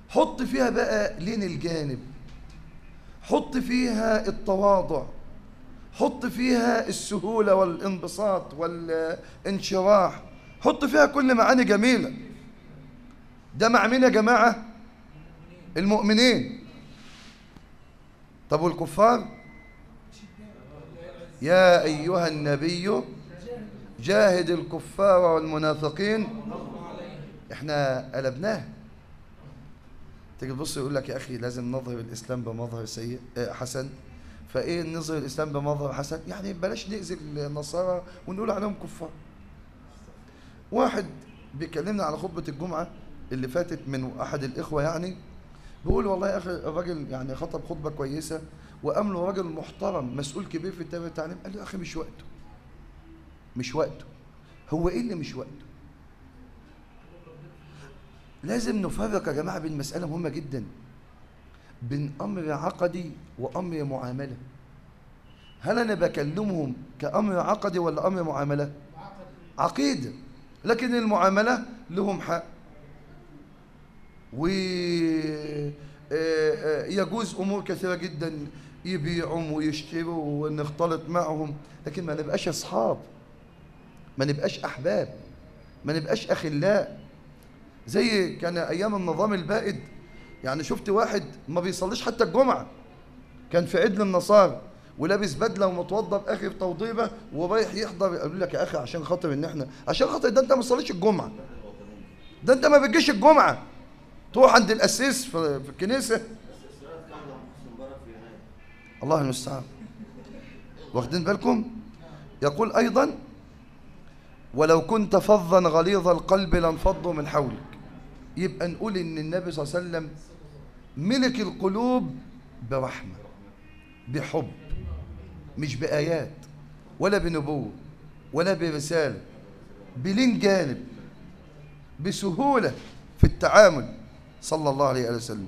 Speaker 1: حط فيها بقى لين الجانب. حط فيها التواضع حط فيها السهولة والانبساط والانشراح حط فيها كل معاني جميلة. ده مع مين يا جماعة؟ المؤمنين. طب والكفار؟ يا أيها النبي جاهد الكفار والمنافقين. إحنا قلبناه. تيجي تبص يقول لك يا أخي لازم نظهر الإسلام بمظهر سيء آه، حسن. فإيه نظهر الإسلام بمظهر حسن؟ يعني بلاش نأذي النصارى ونقول عليهم كفار. واحد بيكلمنا على خطبة الجمعة اللي فاتت من أحد الإخوة يعني بيقول والله يا أخي الراجل يعني خطب خطبة كويسة وقام له راجل محترم مسؤول كبير في والتعليم قال له يا أخي مش وقته. مش وقته. هو إيه اللي مش وقته؟ لازم نفرق يا جماعة بين مسألة مهمة جدا بين أمر عقدي وأمر معاملة. هل أنا بكلمهم كأمر عقدي ولا أمر معاملة؟ عقيدة لكن المعاملة لهم حق. ويجوز أمور كثيرة جدا يبيعوا ويشتروا ونختلط معهم. لكن ما نبقاش أصحاب. ما نبقاش أحباب. ما نبقاش أخلاء زي كان أيام النظام البائد. يعني شفت واحد ما بيصليش حتى الجمعة. كان في عيد للنصارى ولابس بدلة ومتوضى باخر توضيبة ورايح يحضر. قالوا لك يا أخي عشان خاطر إن إحنا عشان خاطر ده أنت ما تصليش الجمعة. ده أنت ما بتجيش الجمعة. تروح عند القسيس في, في الكنيسة. الله المستعان. واخدين بالكم؟ يقول أيضا ولو كنت فظا غليظ القلب لانفضوا من حولك يبقى نقول إن النبي صلى الله عليه وسلم ملك القلوب برحمة بحب مش بآيات ولا بنبوة ولا برسالة بلين جانب بسهولة في التعامل صلى الله عليه وسلم.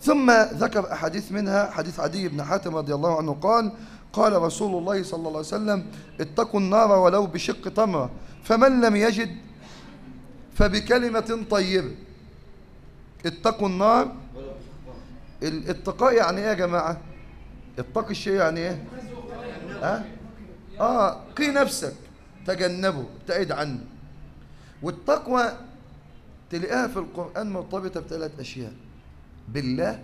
Speaker 1: ثم ذكر أحاديث منها حديث عدي بن حاتم رضي الله عنه قال قال رسول الله صلى الله عليه وسلم اتقوا النار ولو بشق تمرة فمن لم يجد فبكلمة طيبة. اتقوا النار. الاتقاء يعني إيه يا جماعة؟ اتقي الشيء يعني إيه؟ آه قي نفسك. تجنبه ابتعد عنه. والتقوى تلاقيها في القرآن مرتبطة بثلاث أشياء. بالله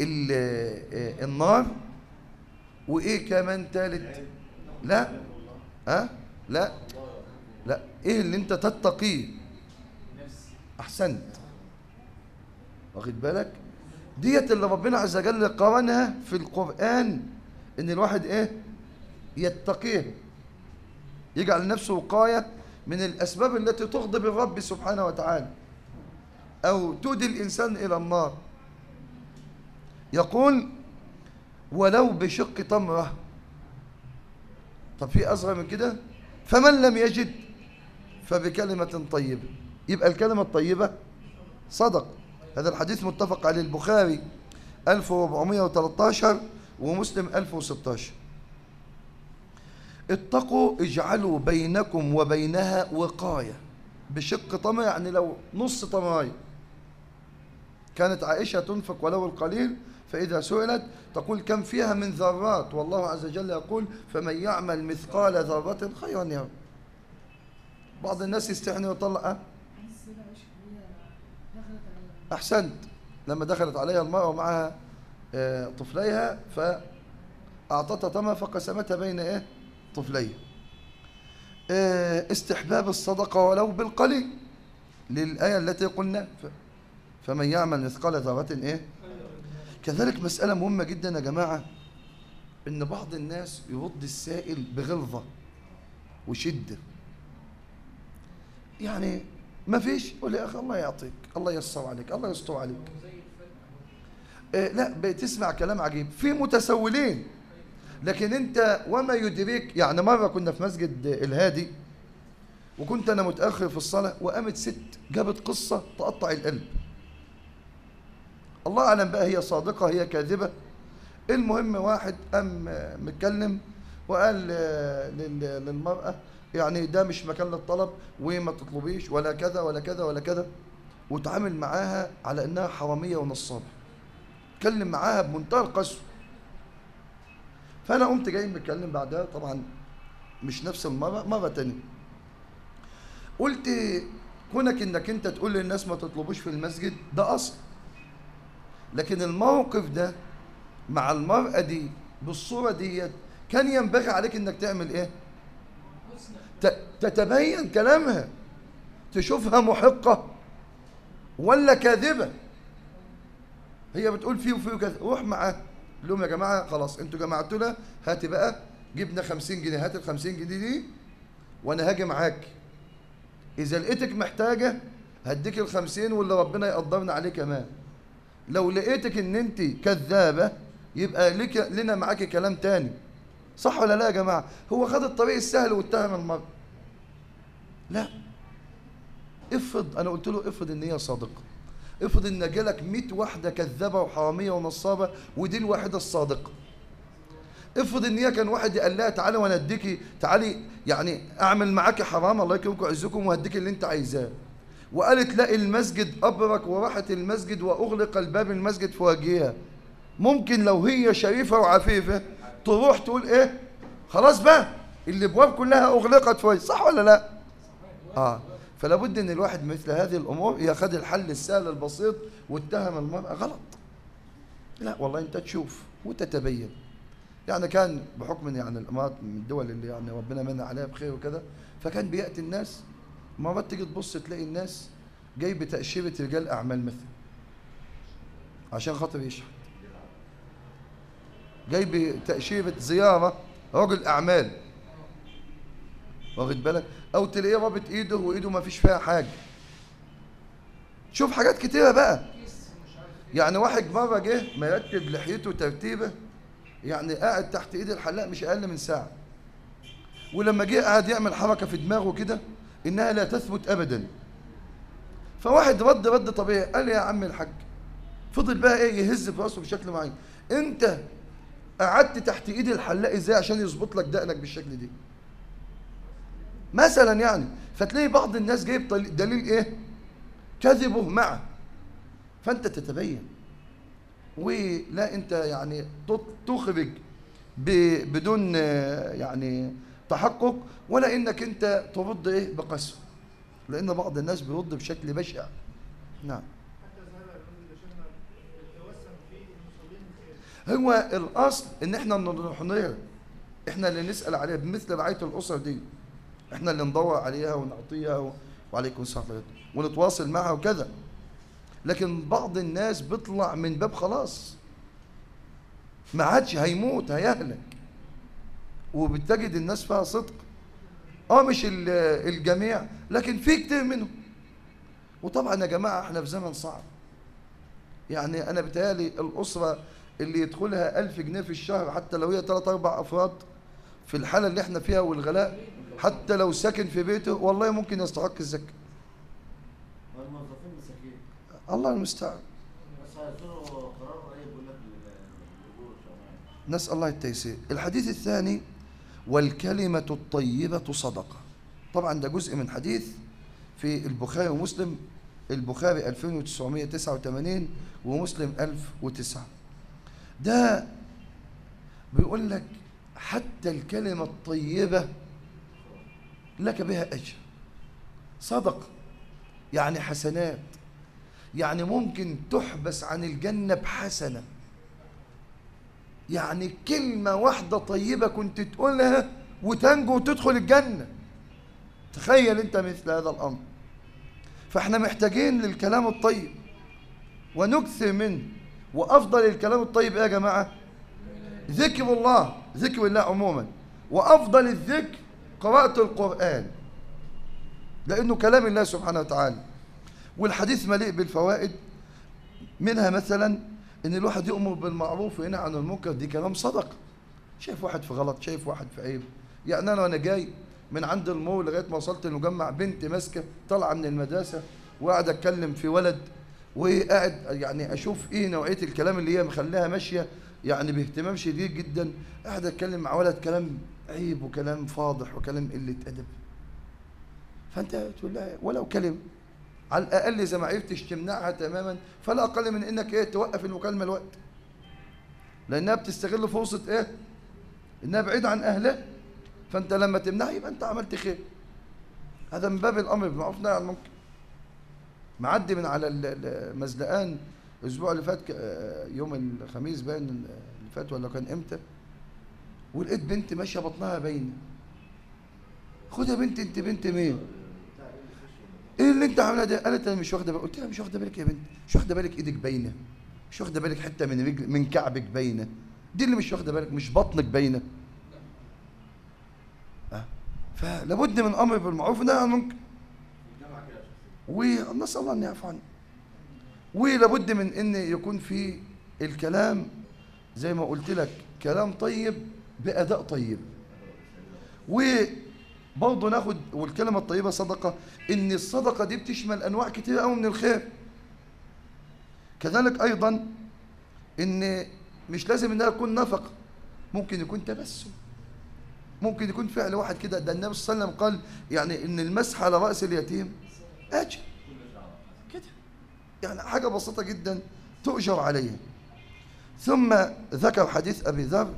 Speaker 1: والنار وإيه كمان ثالث لا؟ ها؟ لا. لا. إيه اللي أنت تتقيه أحسنت. واخد بالك؟ ديت اللي ربنا عز وجل قرنها في القرآن إن الواحد إيه؟ يتقيه. يجعل نفسه وقاية من الأسباب التي تغضب الرب سبحانه وتعالى. أو تودي الإنسان إلى النار. يقول ولو بشق تمرة. طب في أصغر من كده؟ فمن لم يجد فبكلمة طيبة. يبقى الكلمة الطيبة صدق. هذا الحديث متفق عليه البخاري 1413 ومسلم 1016 اتقوا اجعلوا بينكم وبينها وقاية. بشق طمع يعني لو نص طمعية كانت عائشة تنفق ولو القليل فإذا سئلت تقول كم فيها من ذرات والله عز وجل يقول فمن يعمل مثقال ذرة خيرا يره بعض الناس يستحني ويطلع أه؟ أحسنت لما دخلت عليها المرأة ومعها آه، طفليها فأعطتها تمر فقسمتها بين إيه؟ طفليها آه، استحباب الصدقة ولو بالقليل للآية التي قلنا فمن يعمل مثقال ذرة إيه؟ كذلك مسألة مهمة جدا يا جماعة إن بعض الناس يرد السائل بغلظة وشدة. يعني ما فيش؟ قول يا أخي الله يعطيك الله ييسر عليك الله يستر عليك. آه لا بتسمع كلام عجيب. في متسولين. لكن أنت وما يدريك يعني مرة كنا في مسجد الهادي وكنت أنا متأخر في الصلاة وقامت ست جابت قصة تقطع القلب. الله أعلم بقى هي صادقة هي كاذبة. المهم واحد قام متكلم وقال لل- للمرأة يعني ده مش مكان للطلب وما تطلبيش ولا كذا ولا كذا ولا كذا. وتعامل معاها على إنها حرامية ونصابة. اتكلم معاها بمنتهى القسوة. فأنا قمت جاي متكلم بعدها طبعا مش نفس المرة مرة تانية. قلت كونك إنك أنت تقول للناس ما تطلبوش في المسجد ده أصل. لكن الموقف ده مع المرأة دي بالصورة ديت كان ينبغي عليك إنك تعمل إيه؟ تتبين كلامها تشوفها محقة ولا كاذبة. هي بتقول فيه وفيه وكذا. روح معاه. قول لهم يا جماعة خلاص أنتوا جمعتوا لها هات بقى جبنا 50 جنيه. هات ال 50 جنيه دي وأنا هاجي معاك. إذا لقيتك محتاجة هديك ال 50 واللي ربنا يقدرنا عليه كمان. لو لقيتك إن أنت كذابة يبقى لك لنا معاكي كلام تاني. صح ولا لا يا جماعة؟ هو خد الطريق السهل واتهم المرء. لا. افرض أنا قلت له افرض إن هي صادقة. افرض إن جالك 100 واحدة كذابة وحرامية ونصابة ودي الواحدة الصادقة. افرض إن هي كان واحد قال لها تعالى وأنا اديكي تعالي يعني أعمل معاكي حرام الله يكرمكم ويعزكم وهديك اللي أنت عايزاه. وقالت لا المسجد أبرك وراحت المسجد وأغلق الباب المسجد في وجهها ممكن لو هي شريفة وعفيفة تروح تقول إيه؟ خلاص بقى الابواب كلها أغلقت في وجهي صح ولا لا؟ آه. فلا بد إن الواحد مثل هذه الأمور يأخذ الحل السهل البسيط واتهم المرأة. غلط. لا والله أنت تشوف وتتبين. يعني كان بحكم يعني الامارات من الدول اللي يعني ربنا من عليها بخير وكذا فكان بيأتي الناس مرات تيجي تبص تلاقي الناس جاي بتأشيرة رجال أعمال مثلا عشان خاطر يشحت جاي بتأشيرة زيارة رجل أعمال. واخد بالك؟ أو تلاقيه رابط إيده وإيده ما فيش فيها حاجة. شوف حاجات كتيرة بقى. يعني واحد مرة جه مرتب لحيته ترتيبه يعني قاعد تحت إيد الحلاق مش أقل من ساعة. ولما جه قعد يعمل حركة في دماغه كده إنها لا تثبت ابدا. فواحد رد رد طبيعي قال يا عم الحاج فضل بقى إيه يهز في راسه بشكل معين. أنت قعدت تحت إيد الحلاق إزاي عشان يظبط لك دقنك بالشكل دي؟ مثلا يعني فتلاقي بعض الناس جايب دليل إيه؟ كذبه معه. فأنت تتبين. ولا أنت يعني تخرج بدون يعني تحقق ولا إنك أنت ترد إيه؟ بقسوه لأن بعض الناس بيرد بشكل بشع. نعم. هو الأصل إن إحنا نروح نقرا إحنا اللي نسأل عليها بمثل رعاية الاسر دي. إحنا اللي ندور عليها ونعطيها و... وعليكم السلام. ونتواصل معها وكذا. لكن بعض الناس بيطلع من باب خلاص. ما عادش هيموت هيهلك. وبتجد الناس فيها صدق. آه مش ال- الجميع لكن في كتير منهم. وطبعا يا جماعة إحنا في زمن صعب. يعني أنا بتهيالي الأسرة اللي يدخلها ألف جنيه في الشهر حتى لو هي ثلاث أربع أفراد في الحالة اللي إحنا فيها والغلاء حتى لو ساكن في بيته والله ممكن يستحق الزكاة.
Speaker 3: والموظفين مساكين
Speaker 1: الله المستعان. نسأل الله التيسير. الحديث الثاني والكلمة الطيبة صدقة. طبعا ده جزء من حديث في البخاري ومسلم. البخاري 2989 ومسلم 1009 ده بيقول لك حتى الكلمة الطيبة لك بها أجر. صدقة. يعني حسنات. يعني ممكن تحبس عن الجنة بحسنة. يعني كلمة واحدة طيبة كنت تقولها وتنجو وتدخل الجنة. تخيل أنت مثل هذا الأمر. فإحنا محتاجين للكلام الطيب. ونكثر منه. وأفضل الكلام الطيب إيه يا جماعة؟ ذكر الله. ذكر الله عموما. وأفضل الذكر قراءة القرآن. لأنه كلام الله سبحانه وتعالى. والحديث مليء بالفوائد. منها مثلا إن الواحد يؤمر بالمعروف وينهى عن المنكر دي كلام صدقه شايف واحد في غلط شايف واحد في عيب. يعني أنا وأنا جاي من عند المول لغاية ما وصلت المجمع بنت ماسكة طالعة من المدرسة وقاعد أتكلم في ولد وقاعد يعني أشوف إيه نوعية الكلام اللي هي مخليها ماشية يعني باهتمام شديد جدا. قاعد أتكلم مع ولد كلام عيب وكلام فاضح وكلام قلة أدب. فأنت تقول لها ولو كلمه على الأقل إذا ما عرفتش تمنعها تماما فلا أقل من إنك إيه توقف المكالمه الوقت. لأنها بتستغل فرصة إيه؟ إنها بعيد عن أهلها. فأنت لما تمنعها يبقى أنت عملت خير. هذا من باب الأمر بالمعروف والنهي عن المنكر. معدي من على ال- ال- المزلقان الأسبوع اللي فات يوم الخميس باين اللي فات ولا كان إمتى؟ ولقيت بنت ماشية بطنها باينة. خد يا بنت أنت بنت مين؟ إيه اللي أنت عاملها ده؟ قالت أنا مش واخدة بالك؟ قلت لها مش واخدة بالك يا بنت؟ مش واخدة بالك إيدك باينة؟ مش واخدة بالك حتة من رجل من كعبك باينة؟ دي اللي مش واخدة بالك مش بطنك باينة؟ أه. فلابد من أمر بالمعروف ونهي عن المنكر. ونسال الله أن يعفو عنا ولابد من إن يكون في الكلام زي ما قلت لك كلام طيب بأداء طيب. وبرضه ناخد والكلمة الطيبة صدقة إن الصدقة دي بتشمل أنواع كتير قوي من الخير. كذلك أيضا إن مش لازم إنها تكون نفقة ممكن يكون تبسم. ممكن يكون فعل واحد كده ده النبي صلى الله عليه وسلم قال يعني إن المسح على رأس اليتيم أجر. كده. يعني حاجة بسيطة جدا تؤجر عليها ثم ذكر حديث أبي ذر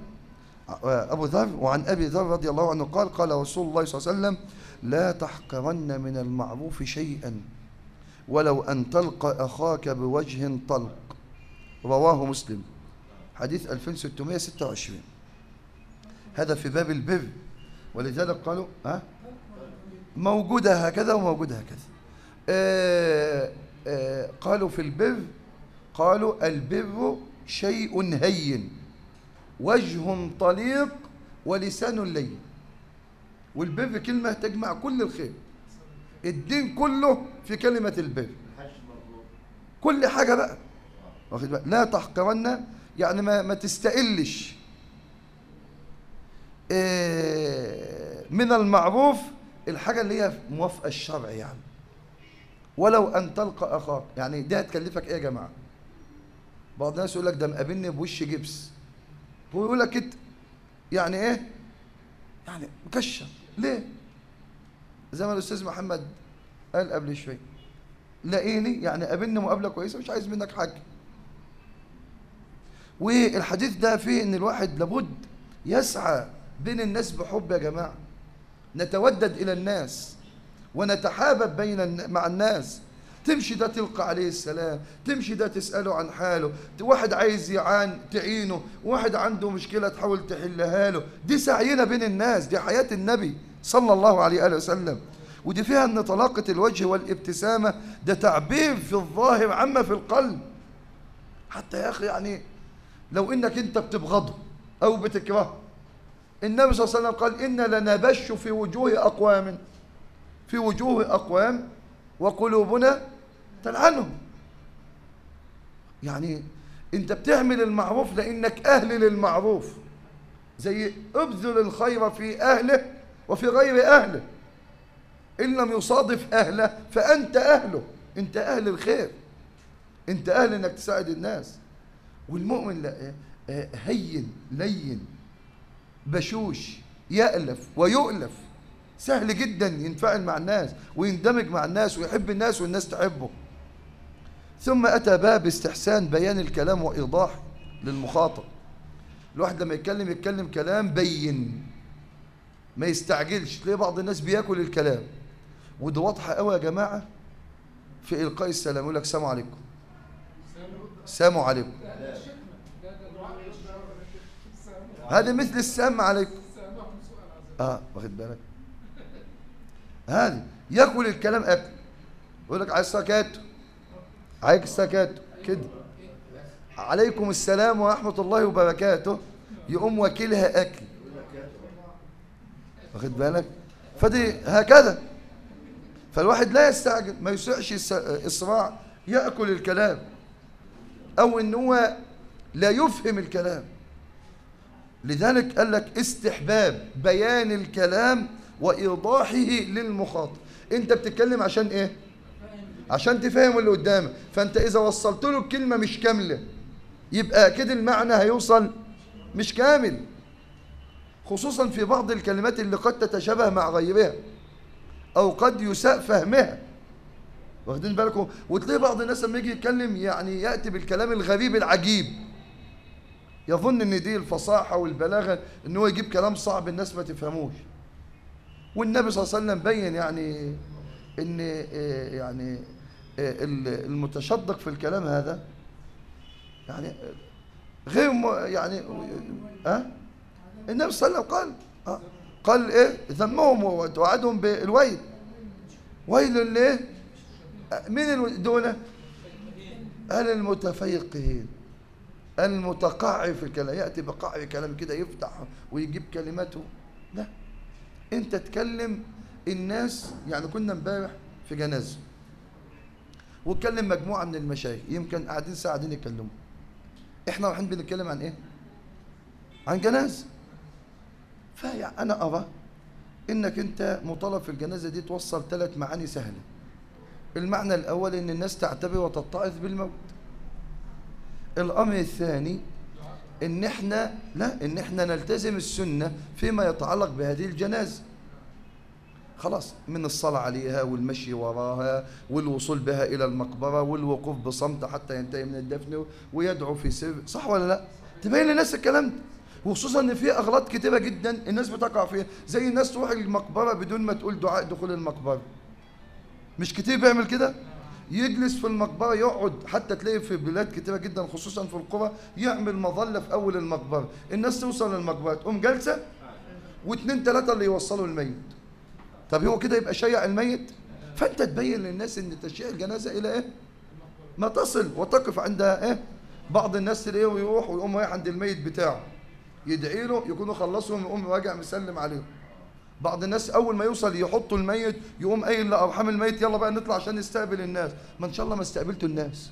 Speaker 1: أبو ذر وعن أبي ذر رضي الله عنه قال قال رسول الله صلى الله عليه وسلم لا تحقرن من المعروف شيئا ولو أن تلقى أخاك بوجه طلق. رواه مسلم. حديث 2626 هذا في باب البر. ولذلك قالوا ها؟ موجودة هكذا وموجودة هكذا. آه آه قالوا في البر قالوا البر شيء هين. وجه طليق ولسان لين والبر كلمة تجمع كل الخير. الدين كله في كلمة البر. كل حاجة بقى. واخد لا تحقرن يعني ما, ما تستقلش. إيه، من المعروف الحاجة اللي هي موافقة الشرع يعني. ولو أن تلقى أخاك يعني دي هتكلفك إيه يا جماعة؟ بعض الناس يقول لك ده مقابلني بوش جبس. هو يقول لك كده يعني إيه؟ يعني مكشر. ليه؟ زي ما الأستاذ محمد قال قبل شوية لاقيني يعني قابلني مقابلة كويسة مش عايز منك حاجة. والحديث ده فيه إن الواحد لابد يسعى بين الناس بحب يا جماعة. نتودد إلى الناس ونتحابب بين مع الناس. تمشي ده تلقى عليه السلام تمشي ده تسأله عن حاله. واحد عايز يعان تعينه واحد عنده مشكلة تحاول تحلها له. دي سعينا بين الناس دي حياة النبي صلى الله عليه وآله وسلم. ودي فيها إن طلاقة الوجه والابتسامة ده تعبير في الظاهر عما في القلب. حتى يا أخي يعني لو إنك أنت بتبغضه أو بتكرهه النبي صلى الله عليه وسلم قال إن لنبش في وجوه أقوام في وجوه أقوام وقلوبنا تلعنهم. يعني أنت بتعمل المعروف لأنك أهل للمعروف. زي ابذل الخير في أهله وفي غير أهله. إن لم يصادف أهله فأنت أهله. أنت أهل الخير. أنت أهل أنك تساعد الناس. والمؤمن لا آه، هين لين بشوش يألف ويؤلف. سهل جدا ينفعل مع الناس ويندمج مع الناس ويحب الناس والناس تحبه. ثم أتى باب استحسان بيان الكلام وإيضاحه للمخاطب. الواحد لما يتكلم يتكلم كلام بين. ما يستعجلش. تلاقي بعض الناس بياكل الكلام. وده واضحه قوي يا جماعة في إلقاء السلام. يقول لك سلام عليكم. سلام عليكم. هذا مثل السلام عليكم. آه واخد بالك؟ هذه. ياكل الكلام أكل. يقول لك عايز سكاتو عليك السكاتو كده. عليكم السلام ورحمة الله وبركاته. يقوم واكلها أكل. واخد بالك؟ فدي هكذا. فالواحد لا يستعجل ما يسرعش إسراع يأكل الكلام. أو إن هو لا يفهم الكلام. لذلك قال لك استحباب بيان الكلام وإيضاحه للمخاطب. أنت بتتكلم عشان إيه؟ عشان تفهم اللي قدامك. فأنت إذا وصلت له الكلمة مش كاملة يبقى أكيد المعنى هيوصل مش كامل. خصوصا في بعض الكلمات اللي قد تتشابه مع غيرها أو قد يساء فهمها. واخدين بالكم؟ وتلاقي بعض الناس لما يجي يتكلم يعني يأتي بالكلام الغريب العجيب. يظن إن دي الفصاحة والبلاغة إن هو يجيب كلام صعب الناس ما تفهموش. والنبي صلى الله عليه وسلم بين يعني إن آه، يعني آه، ال- المتشدق في الكلام هذا يعني آه، غير يعني ها النبي صلى الله عليه وسلم قال آه، قال إيه؟ ذمهم وتوعدهم بالويل. ويل ليه آه، الو- دول قال المتفيقهين المتقعر في الكلام يأتي بقعر كلام كده يفتح ويجيب كلماته. لا. انت تكلم الناس يعني كنا امبارح في جنازة واتكلم مجموعة من المشايخ يمكن قاعدين ساعه قاعدين يتكلموا. إحنا رايحين بنتكلم عن إيه؟ عن جنازة. فانا أرى إنك أنت مطالب في الجنازة دي توصل ثلاث معاني سهلة. المعنى الأول إن الناس تعتبر وتتعظ بالموت. الأمر الثاني إن إحنا لا إن إحنا نلتزم السنة فيما يتعلق بهذه الجنازه خلاص من الصلاة عليها والمشي وراها والوصول بها إلى المقبرة والوقوف بصمت حتى ينتهي من الدفن ويدعو في سر. صح ولا لا؟ تبين للناس الكلام. ده وخصوصا إن في اغلاط كتيره جدا الناس بتقع فيها. زي الناس تروح المقبره بدون ما تقول دعاء دخول المقبرة. مش كتير بيعمل كده؟ يجلس في المقبرة يقعد حتى تلاقي في بلاد كتيرة جدا خصوصا في القرى يعمل مظلة في أول المقبرة. الناس توصل للمقبرة تقوم جالسة واثنين ثلاثة اللي يوصلوا الميت. طب هو كده يبقى شيع الميت؟ فأنت تبين للناس إن تشييع الجنازة إلى إيه؟ ما تصل. وتقف عند إيه؟ بعض الناس تلاقيه ويروح ويقوم رايح عند الميت بتاعه. يدعي له يكونوا خلصهم يقوم راجع مسلم عليهم. بعض الناس أول ما يوصل يحطوا الميت يقوم قايل لارحام الميت يلا بقى نطلع عشان نستقبل الناس. ما إن شاء الله ما استقبلتوا الناس.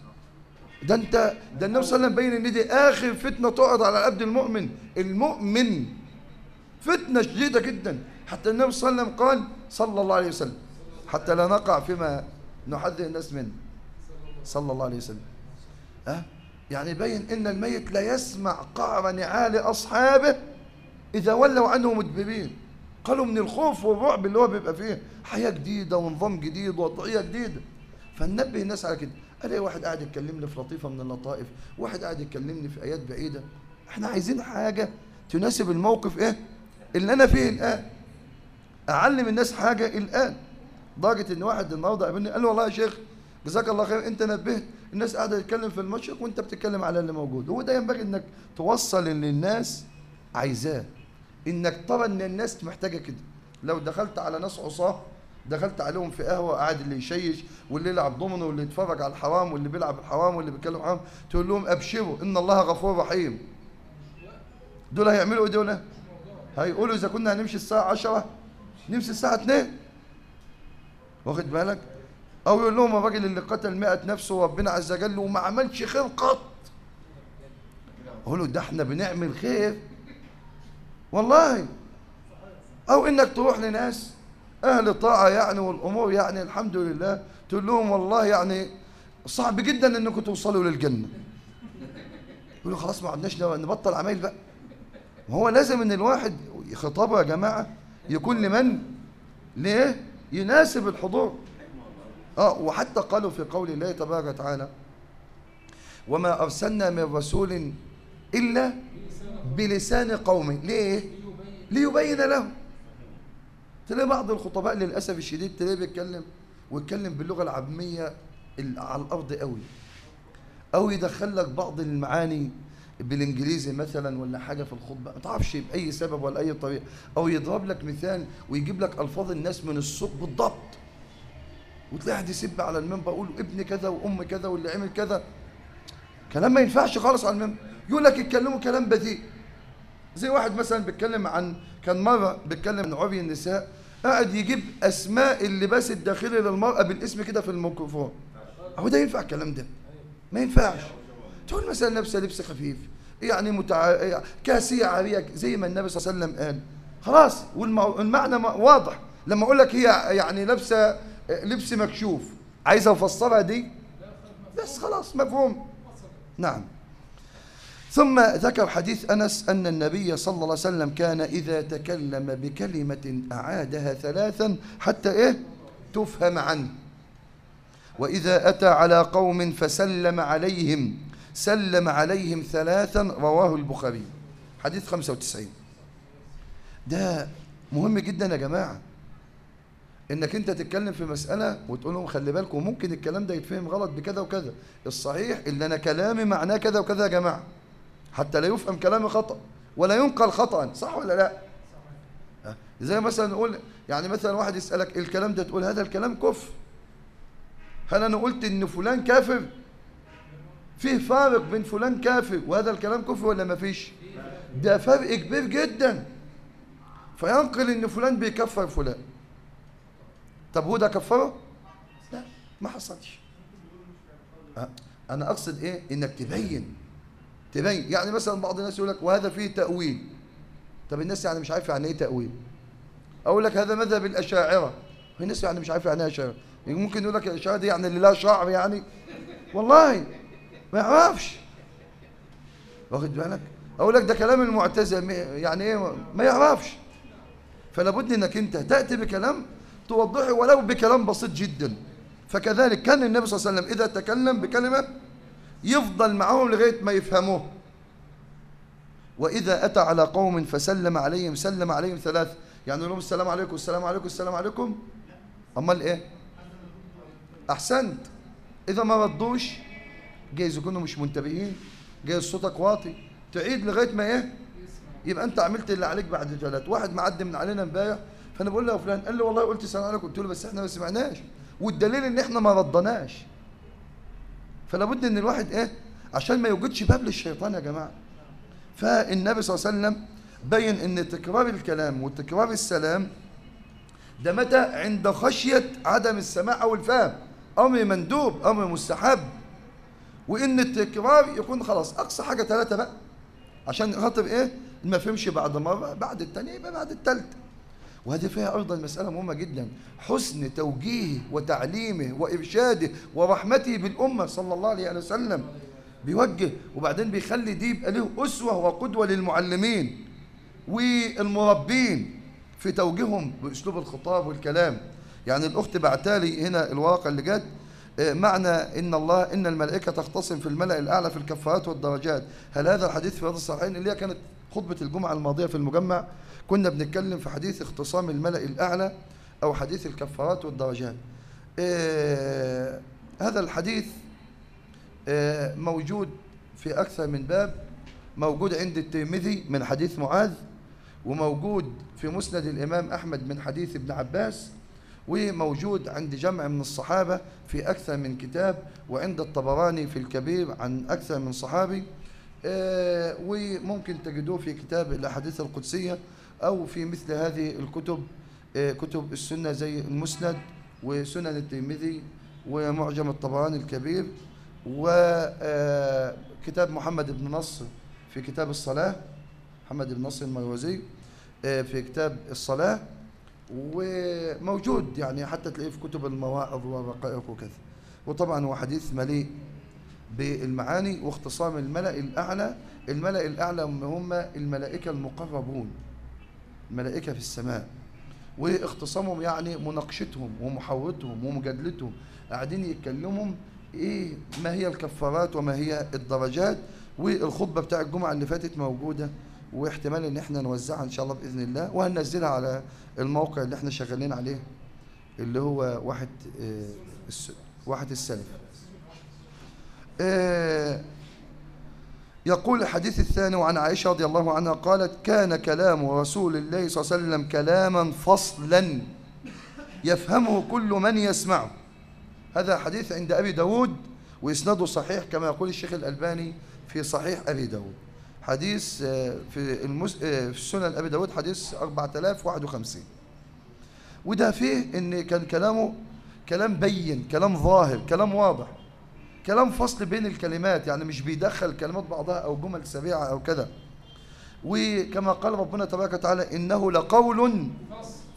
Speaker 1: ده أنت ده النبي صلى الله عليه وسلم بين إن دي آخر فتنة تعرض على العبد المؤمن. المؤمن فتنة شديدة جدا. حتى النبي صلى الله عليه وسلم قال صلى الله عليه وسلم حتى لا نقع فيما نحذر الناس منه. صلى الله عليه وسلم. ها؟ يعني يبين إن الميت لا يسمع قعر نعال أصحابه إذا ولوا عنه مدبرين. قالوا من الخوف والرعب اللي هو بيبقى فيه حياة جديدة ونظام جديد ووضعيه جديدة. فننبه الناس على كده. الاقي واحد قاعد يتكلمني في لطيفة من اللطائف. واحد قاعد يكلمني في آيات بعيدة. إحنا عايزين حاجة تناسب الموقف إيه؟ اللي أنا فيه الآن. أعلم الناس حاجة الآن. لدرجه إن واحد النهارده قابلني قال لي والله يا شيخ جزاك الله خير أنت نبهت. الناس قاعدة تتكلم في المشرق وأنت بتتكلم على اللي موجود. هو ده ينبغي إنك توصل اللي الناس عايزاه. إنك ترى ان الناس محتاجة كده. لو دخلت على ناس عصاة دخلت عليهم في قهوة قاعد اللي يشيش واللي يلعب دومينو واللي يتفرج على الحرام واللي بيلعب الحرام واللي بيتكلم حرام تقول لهم أبشروا إن الله غفور رحيم. دول هيعملوا إيه دول؟ هيقولوا إذا كنا هنمشي الساعة 10 نمشي الساعة 2 واخد بالك؟ أو يقول لهم الراجل اللي قتل 100 نفسه ربنا عز وجل وما عملش خير قط. أقول له ده إحنا بنعمل خير والله. أو إنك تروح لناس أهل طاعة يعني والأمور يعني الحمد لله تقول لهم والله يعني صعب جدا إنكم توصلوا للجنة. يقولوا خلاص ما عدناش نبطل عمايل بقى. هو لازم إن الواحد خطابه يا جماعة يكون لمن؟ ليه يناسب الحضور. آه وحتى قالوا في قول الله تبارك وتعالى وما أرسلنا من رسول إلا بلسان قومه. ليه؟ ليبين لهم. تلاقي بعض الخطباء للأسف الشديد تلاقيه بيتكلم ويتكلم باللغة العامية ال- على الأرض قوي. أو يدخل لك بعض المعاني بالإنجليزي مثلا ولا حاجة في الخطبة. ما تعرفش بأي سبب ولا أي طريقة. أو يضرب لك مثال ويجيب لك ألفاظ الناس من السوق بالضبط. وتلاقي واحد يسب على المنبر يقول ابن كذا وأم كذا واللي عمل كذا. كلام ما ينفعش خالص على المنبر. يقول لك يتكلموا كلام بذيء. زي واحد مثلا بيتكلم عن كان مرة بيتكلم عن عري النساء قاعد يجيب أسماء اللباس الداخلي للمرأة بالاسم كده في الميكروفون. هو ده ينفع الكلام ده؟ ما ينفعش. تقول مثلا لابسة لبس خفيف يعني متع... كاسية عاريه زي ما النبي صلى الله عليه وسلم قال. خلاص والمعنى واضح. لما أقول لك هي يعني لابسة لبس مكشوف عايز أفسرها دي؟ بس خلاص مفهوم. نعم. ثم ذكر حديث أنس أن النبي صلى الله عليه وسلم كان إذا تكلم بكلمة أعادها ثلاثا حتى إيه؟ تفهم عنه. وإذا أتى على قوم فسلم عليهم سلم عليهم ثلاثا رواه البخاري. حديث 95 ده مهم جدا يا جماعة. إنك أنت تتكلم في مسألة وتقول لهم خلي بالكم ممكن الكلام ده يتفهم غلط بكذا وكذا. الصحيح اللي أنا كلامي معناه كذا وكذا يا جماعة. حتى لا يفهم كلامي خطأ ولا ينقل خطأ صح ولا لا. زي مثلا نقول يعني مثلا واحد يسألك الكلام ده تقول هذا الكلام كفر. هل أنا قلت إن فلان كافر؟ فيه فارق بين فلان كافر وهذا الكلام كفر ولا ما فيش؟ ده فرق كبير جدا. فينقل إن فلان بيكفر فلان. طب هو ده كفره؟ لا ما حصلش. أنا أقصد إيه؟ إنك تبين. تبين يعني مثلا بعض الناس يقول لك وهذا فيه تأويل. طب الناس يعني مش عارفة يعني إيه تأويل. أقول لك هذا مذهب الأشاعرة. الناس يعني مش عارفة يعني إيه أشاعرة. ممكن يقول لك الأشاعرة دي يعني اللي لا شعر يعني. والله ما يعرفش. واخد بالك؟ أقول لك ده كلام المعتزلة يعني إيه؟ ما يعرفش. فلا بد إنك أنت تأتي بكلام توضحه ولو بكلام بسيط جدا. فكذلك كان النبي صلى الله عليه وسلم إذا تكلم بكلمة يفضل معهم لغاية ما يفهموه. وإذا أتى على قوم فسلم عليهم سلم عليهم ثلاث. يعني لهم السلام عليكم السلام عليكم السلام عليكم. أمال إيه؟ أحسنت. إذا ما ردوش جايز يكونوا مش منتبهين. جايز صوتك واطي. تعيد لغاية ما إيه؟ يبقى أنت عملت اللي عليك بعد ثلاث واحد معدي من علينا امبارح فأنا بقول له يا فلان قال لي والله قلت السلام عليكم. قلت له بس إحنا ما سمعناش. والدليل إن إحنا ما ردناش. فلا بد إن الواحد إيه؟ عشان ما يوجدش باب للشيطان يا جماعة. فالنبي صلى الله عليه وسلم بين إن تكرار الكلام وتكرار السلام ده متى؟ عند خشية عدم السماع أو الفهم أمر مندوب أمر مستحب. وإن التكرار يكون خلاص أقصى حاجة ثلاثة بقى. عشان خاطر إيه؟ ما فهمش بعد مرة بعد الثانية يبقى بعد الثالثه وهذه فيها أيضا مسألة مهمة جدا. حسن توجيهه وتعليمه وإرشاده ورحمته بالأمة صلى الله عليه وسلم بيوجه وبعدين بيخلي دي يبقى له أسوة وقدوة للمعلمين والمربين في توجيههم بأسلوب الخطاب والكلام. يعني الأخت بعتالي هنا الورقة اللي جت معنى إن الله إن الملائكة تختصم في الملأ الأعلى في الكفارات والدرجات. هل هذا الحديث في هذا الصحيحين اللي هي كانت خطبة الجمعة الماضية في المجمع كنا بنتكلم في حديث اختصام الملأ الأعلى أو حديث الكفارات والدرجات. آه هذا الحديث آه موجود في أكثر من باب. موجود عند الترمذي من حديث معاذ وموجود في مسند الإمام أحمد من حديث ابن عباس وموجود عند جمع من الصحابة في أكثر من كتاب وعند الطبراني في الكبير عن أكثر من صحابي. وممكن تجدوه في كتاب الأحاديث القدسية أو في مثل هذه الكتب كتب السنة زي المسند وسنن الترمذي ومعجم الطبراني الكبير وكتاب محمد بن نصر في كتاب الصلاة محمد بن نصر المروزي في كتاب الصلاة وموجود يعني حتى تلاقيه في كتب المواعظ والرقائق وكذا. وطبعا هو حديث مليء بالمعاني واختصام الملأ الأعلى. الملأ الأعلى هم الملائكة المقربون الملائكة في السماء. واختصامهم يعني مناقشتهم ومحاورتهم ومجادلتهم. قاعدين يتكلموا إيه ما هي الكفارات وما هي الدرجات. والخطبة بتاع الجمعة اللي فاتت موجودة واحتمال إن إحنا نوزعها إن شاء الله بإذن الله وهننزلها على الموقع اللي إحنا شغالين عليه اللي هو واحد آه، واحد السلف. يقول الحديث الثاني وعن عائشة رضي الله عنها قالت كان كلام رسول الله صلى الله عليه وسلم كلاما فصلا يفهمه كل من يسمعه. هذا حديث عند أبي داود وإسناده صحيح كما يقول الشيخ الألباني في صحيح أبي داود. حديث آه، في المس... آه، في سنن أبي داود حديث 4051 وده فيه إن كان كلامه كلام بين كلام ظاهر كلام واضح. كلام فصل بين الكلمات يعني مش بيدخل كلمات بعضها أو جمل سريعة أو كذا وكما قال ربنا تبارك وتعالى إنه لقول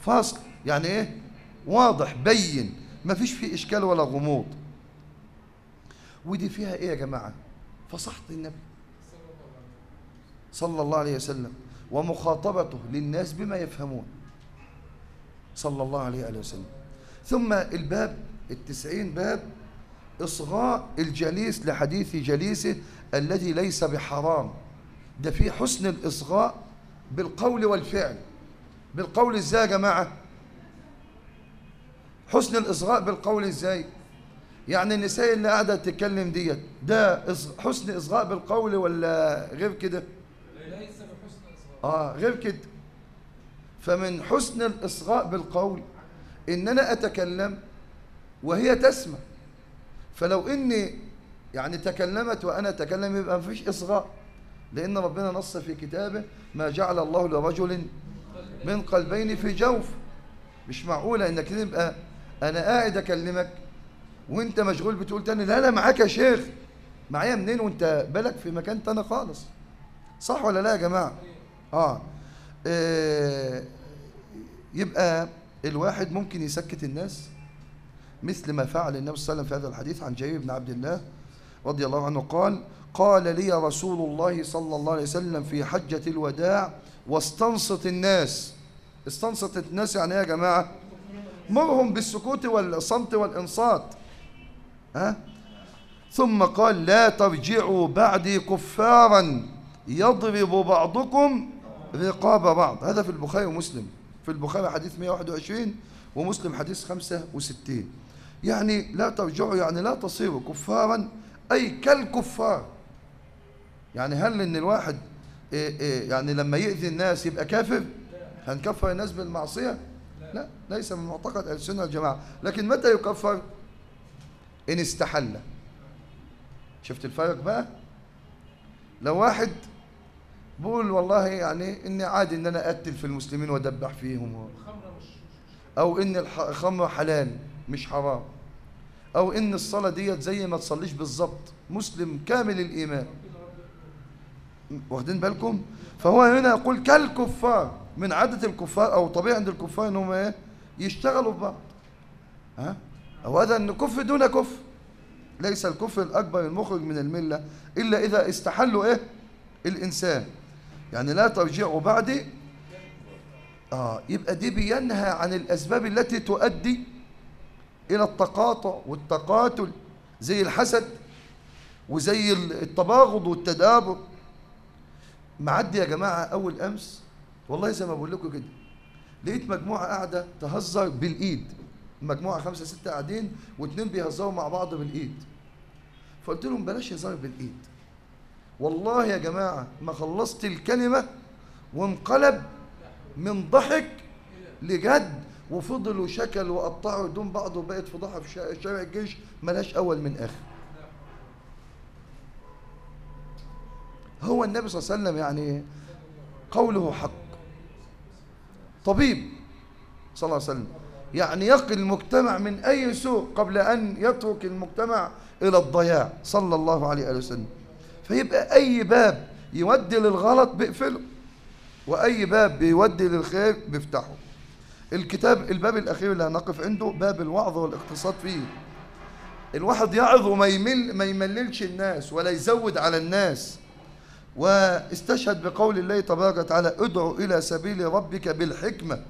Speaker 1: فصل. يعني إيه؟ واضح بين. ما فيش فيه إشكال ولا غموض. ودي فيها إيه يا جماعة؟ فصحت النبي صلى الله عليه وسلم ومخاطبته للناس بما يفهمون. صلى الله عليه وسلم. ثم الباب التسعين باب إصغاء الجليس لحديث جليسه الذي ليس بحرام. ده فيه حسن الإصغاء بالقول والفعل. بالقول إزاي يا جماعة؟ حسن الإصغاء بالقول إزاي؟ يعني النساء اللي قاعدة تتكلم ديت ده حسن إصغاء بالقول ولا غير كده؟
Speaker 2: ليس بحسن إصغاء.
Speaker 1: آه غير كده. فمن حسن الإصغاء بالقول إن أنا أتكلم وهي تسمع. فلو إني يعني تكلمت وأنا أتكلم يبقى مفيش إصغاء لأن ربنا نص في كتابه ما جعل الله لرجل من قلبين في جوف. مش معقولة إنك تبقى أنا قاعد أكلمك وأنت مشغول بتقول تاني لا لا معاك يا شيخ. معايا منين؟ وأنت بالك في مكان تاني خالص. صح ولا لا يا جماعة؟ آه. آه يبقى الواحد ممكن يسكت الناس. مثل ما فعل النبي صلى الله عليه وسلم في هذا الحديث عن جرير بن عبد الله رضي الله عنه قال قال لي رسول الله صلى الله عليه وسلم في حجة الوداع واستنصت الناس. استنصت الناس يعني إيه يا جماعة؟ مرهم بالسكوت والصمت والإنصات. ها؟ ثم قال لا ترجعوا بعدي كفارا يضرب بعضكم رقاب بعض. هذا في البخاري ومسلم. في البخاري حديث 121 ومسلم حديث 65 يعني لا ترجعوا يعني لا تصيروا كفارا أي كالكفار. يعني هل إن الواحد إيه إيه يعني لما يؤذي الناس يبقى كافر؟ هنكفر الناس بالمعصية؟ لا ليس من معتقد أهل السنة والجماعة. لكن متى يكفر؟ إن استحل. شفت الفرق بقى؟ لو واحد بقول والله يعني إني عادي إن أنا أقتل في المسلمين وأدبح فيهم أو إن الخمر حلال. مش حرام. أو إن الصلاة ديت زي ما تصليش بالظبط مسلم كامل الإيمان. واخدين بالكم؟ فهو هنا يقول كالكفار من عادة الكفار أو طبيعة عند الكفار إنهم إيه؟ يشتغلوا في بعض ها؟ أو هذا أن كفر دون كفر ليس الكفر الأكبر المخرج من الملة إلا إذا استحلوا إيه؟ الإنسان. يعني لا ترجعوا بعدي. آه يبقى دي بينهى عن الأسباب التي تؤدي إلى التقاطع والتقاتل زي الحسد وزي التباغض والتدابر. معدي يا جماعة أول أمس والله زي ما بقول لكم كده لقيت مجموعة قاعدة تهزر بالإيد. مجموعة خمسة ستة قاعدين واتنين بيهزروا مع بعض بالإيد. فقلت لهم بلاش هزار بالإيد. والله يا جماعة ما خلصت الكلمة وانقلب من ضحك لجد. وفضلوا شكلوا وقطعوا هدوم بعض وبقت فضيحة في شا- شارع الجيش ملهاش أول من آخر. هو النبي صلى الله عليه وسلم يعني قوله حق. طبيب صلى الله عليه وسلم. يعني يقي المجتمع من أي سوء قبل أن يترك المجتمع إلى الضياع صلى الله عليه وسلم. فيبقى أي باب يودي للغلط بيقفله وأي باب بيودي للخير بيفتحه. الكتاب الباب الأخير اللي هنقف عنده باب الوعظ والاقتصاد فيه. الواحد يعظ وما يمل ما يمللش الناس ولا يزود على الناس. واستشهد بقول الله تبارك وتعالى ادعو إلى سبيل ربك بالحكمة.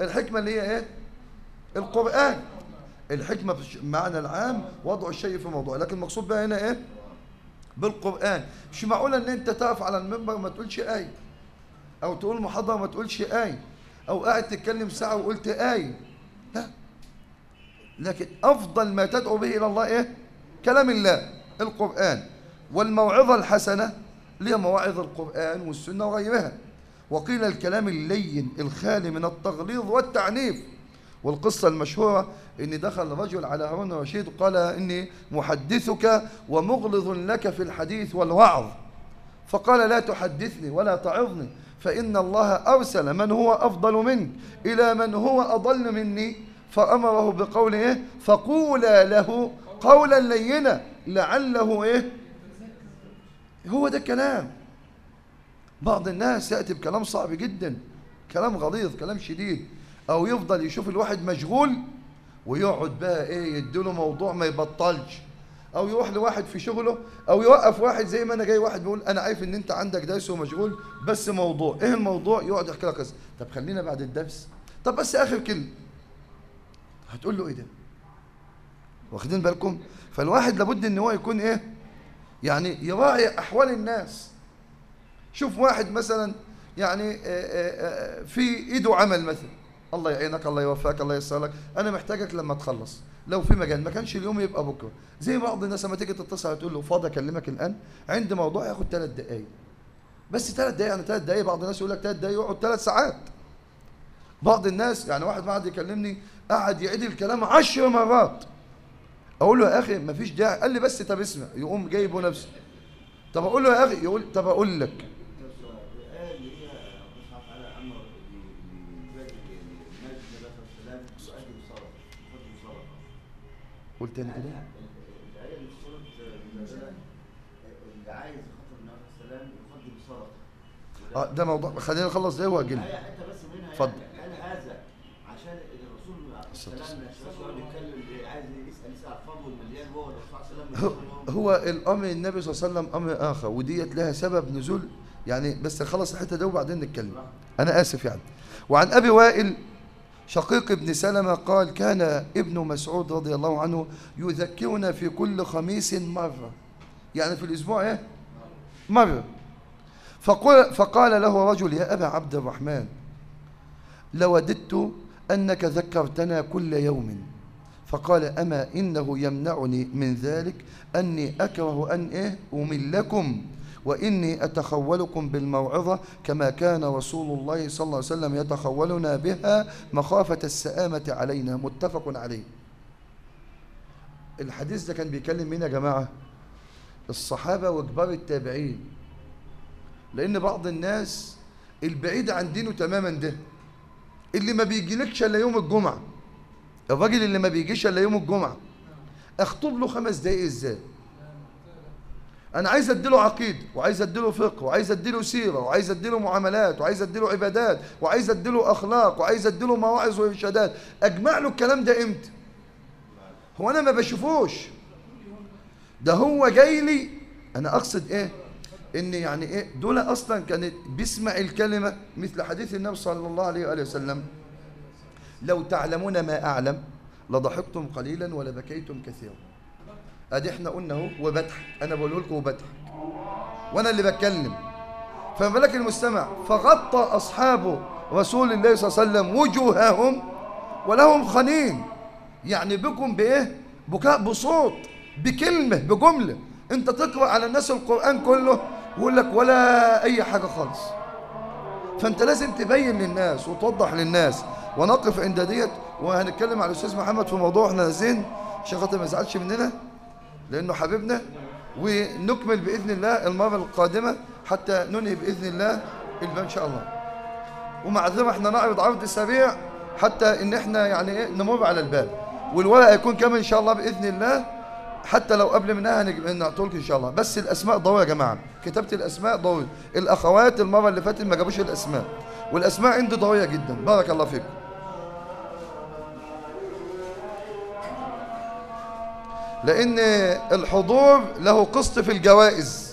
Speaker 1: الحكمة اللي هي إيه؟ القرآن. الحكمة في المعنى العام وضع الشيء في موضوع. لكن المقصود بقى هنا إيه؟ بالقرآن. مش معقولة إن أنت تقف على المنبر ما تقولش آية أو تقول محاضرة ما تقولش آية أو قاعد تتكلم ساعة وقلت آية لا. لكن أفضل ما تدعو به إلى الله إيه؟ كلام الله القرآن. والموعظة الحسنة اللي هي مواعظ القرآن والسنة وغيرها. وقيل الكلام اللين الخالي من التغليظ والتعنيف. والقصة المشهورة إن دخل رجل على هارون الرشيد قال إني محدثك ومغلظ لك في الحديث والوعظ. فقال لا تحدثني ولا تعظني. فإن الله أرسل من هو أفضل منك إلى من هو أضل مني. فأمره بقوله إيه؟ فقولا له قولا لينا لعله إيه؟ هو ده الكلام. بعض الناس يأتي بكلام صعب جدا كلام غليظ كلام شديد أو يفضل يشوف الواحد مشغول ويقعد بقى إيه؟ يديله موضوع ما يبطلش. أو يروح لواحد في شغله أو يوقف واحد زي ما أنا جاي واحد بيقول أنا عارف إن أنت عندك درس ومشغول بس موضوع إيه الموضوع؟ يقعد يحكي لك قصة. طب خلينا بعد الدرس. طب بس آخر كلمة. هتقول له إيه ده؟ واخدين بالكم؟ فالواحد لابد إن هو يكون إيه؟ يعني يراعي أحوال الناس. شوف واحد مثلا يعني آه، آه، آه، في إيده عمل مثلا. الله يعينك الله يوفقك الله ييسر لك أنا محتاجك لما تخلص. لو في مجال ما كانش اليوم يبقى بكرة. زي بعض الناس لما تيجي تتصل تقول له فاضي أكلمك الآن عندي موضوع ياخد ثلاث دقائق بس ثلاث دقائق يعني ثلاث دقائق بعض الناس يقول لك ثلاث دقائق يقعد ثلاث ساعات. بعض الناس يعني واحد قعد يكلمني قعد يعيد الكلام عشر مرات. أقول له يا أخي ما فيش داعي. قال لي بس طب اسمع. يقوم جايبه نفسه. طب أقول له يا أخي يقول طب أقول لك. قلت تاني كده
Speaker 3: الآية اللي في سورة المجادلة اللي عايز يخاطب النبي عليه صلاة
Speaker 1: آه ده موضوع خلينا نخلص ده واجل
Speaker 3: حتى بس منها
Speaker 1: اتفضل.
Speaker 3: يعني قال هذا عشان الرسول عليه الصلاة والسلام يقعد يتكلم عايز يسأل يسأل فضل المليان هو الرسول عليه
Speaker 1: هو- الأمر النبي صلى الله عليه وسلم أمر آخر وديت لها سبب نزول. يعني بس نخلص الحتة دي وبعدين نتكلم. أنا آسف يعني. وعن أبي وائل شقيق ابن سلمة قال كان ابن مسعود رضي الله عنه يذكرنا في كل خميس مرة. يعني في الأسبوع إيه؟ مرة. فقال, فقال له رجل يا أبا عبد الرحمن لوددت أنك ذكرتنا كل يوم. فقال أما إنه يمنعني من ذلك أني أكره أن إيه؟ أملكم. وإني أتخولكم بالموعظة كما كان رسول الله صلى الله عليه وسلم يتخولنا بها مخافة السآمة علينا متفق عليه. الحديث ده كان بيكلم مين يا جماعة؟ الصحابة وكبار التابعين. لأن بعض الناس البعيد عن دينه تماما ده اللي ما بيجيلكش إلا يوم الجمعة. الراجل اللي ما بيجيش إلا يوم الجمعة. أخطب له خمس دقايق إزاي؟ أنا عايز أديله عقيده وعايز أديله فقه وعايز أديله سيرة وعايز أديله معاملات وعايز أديله عبادات وعايز أديله أخلاق وعايز أديله مواعظ وإرشادات. أجمع له الكلام ده إمتى؟ هو أنا ما بشوفوش. ده هو جاي لي. أنا أقصد إيه؟ إن يعني إيه؟ دول أصلا كانت بيسمع الكلمة مثل حديث النبي صلى الله عليه وآله وسلم. لو تعلمون ما أعلم لضحكتم قليلا ولبكيتم كثيرا. ادي إحنا قلنا اهو وبضحك أنا بقول لكم وبضحك وأنا اللي بتكلم. فما بالك المستمع؟ فغطى اصحاب رسول الله صلى الله عليه وسلم وجوههم ولهم خنين. يعني بكم بإيه؟ بكاء بصوت بكلمة بجملة. أنت تقرأ على الناس القرآن كله يقول لك ولا أي حاجة خالص. فأنت لازم تبين للناس وتوضح للناس. ونقف عند ديت. وهنتكلم على الأستاذ محمد في موضوع إحنا نازلين. عشان خاطر ما يزعلش مننا. لأنه حبيبنا ونكمل بإذن الله المرة القادمة حتى ننهي بإذن الله الباب إن شاء الله. ومعذره إحنا نعرض عرض سريع حتى إن إحنا يعني إيه نمر على الباب والورق هيكون كامل إن شاء الله بإذن الله حتى لو قبل منها نعطولك إن شاء الله. بس الأسماء ضروري يا جماعة. كتابة الأسماء ضروري الأخوات المرة اللي فاتت ما جابوش الأسماء. والأسماء عندي ضرورية جدا. بارك الله فيكم. لأن الحضور له قسط في الجوائز.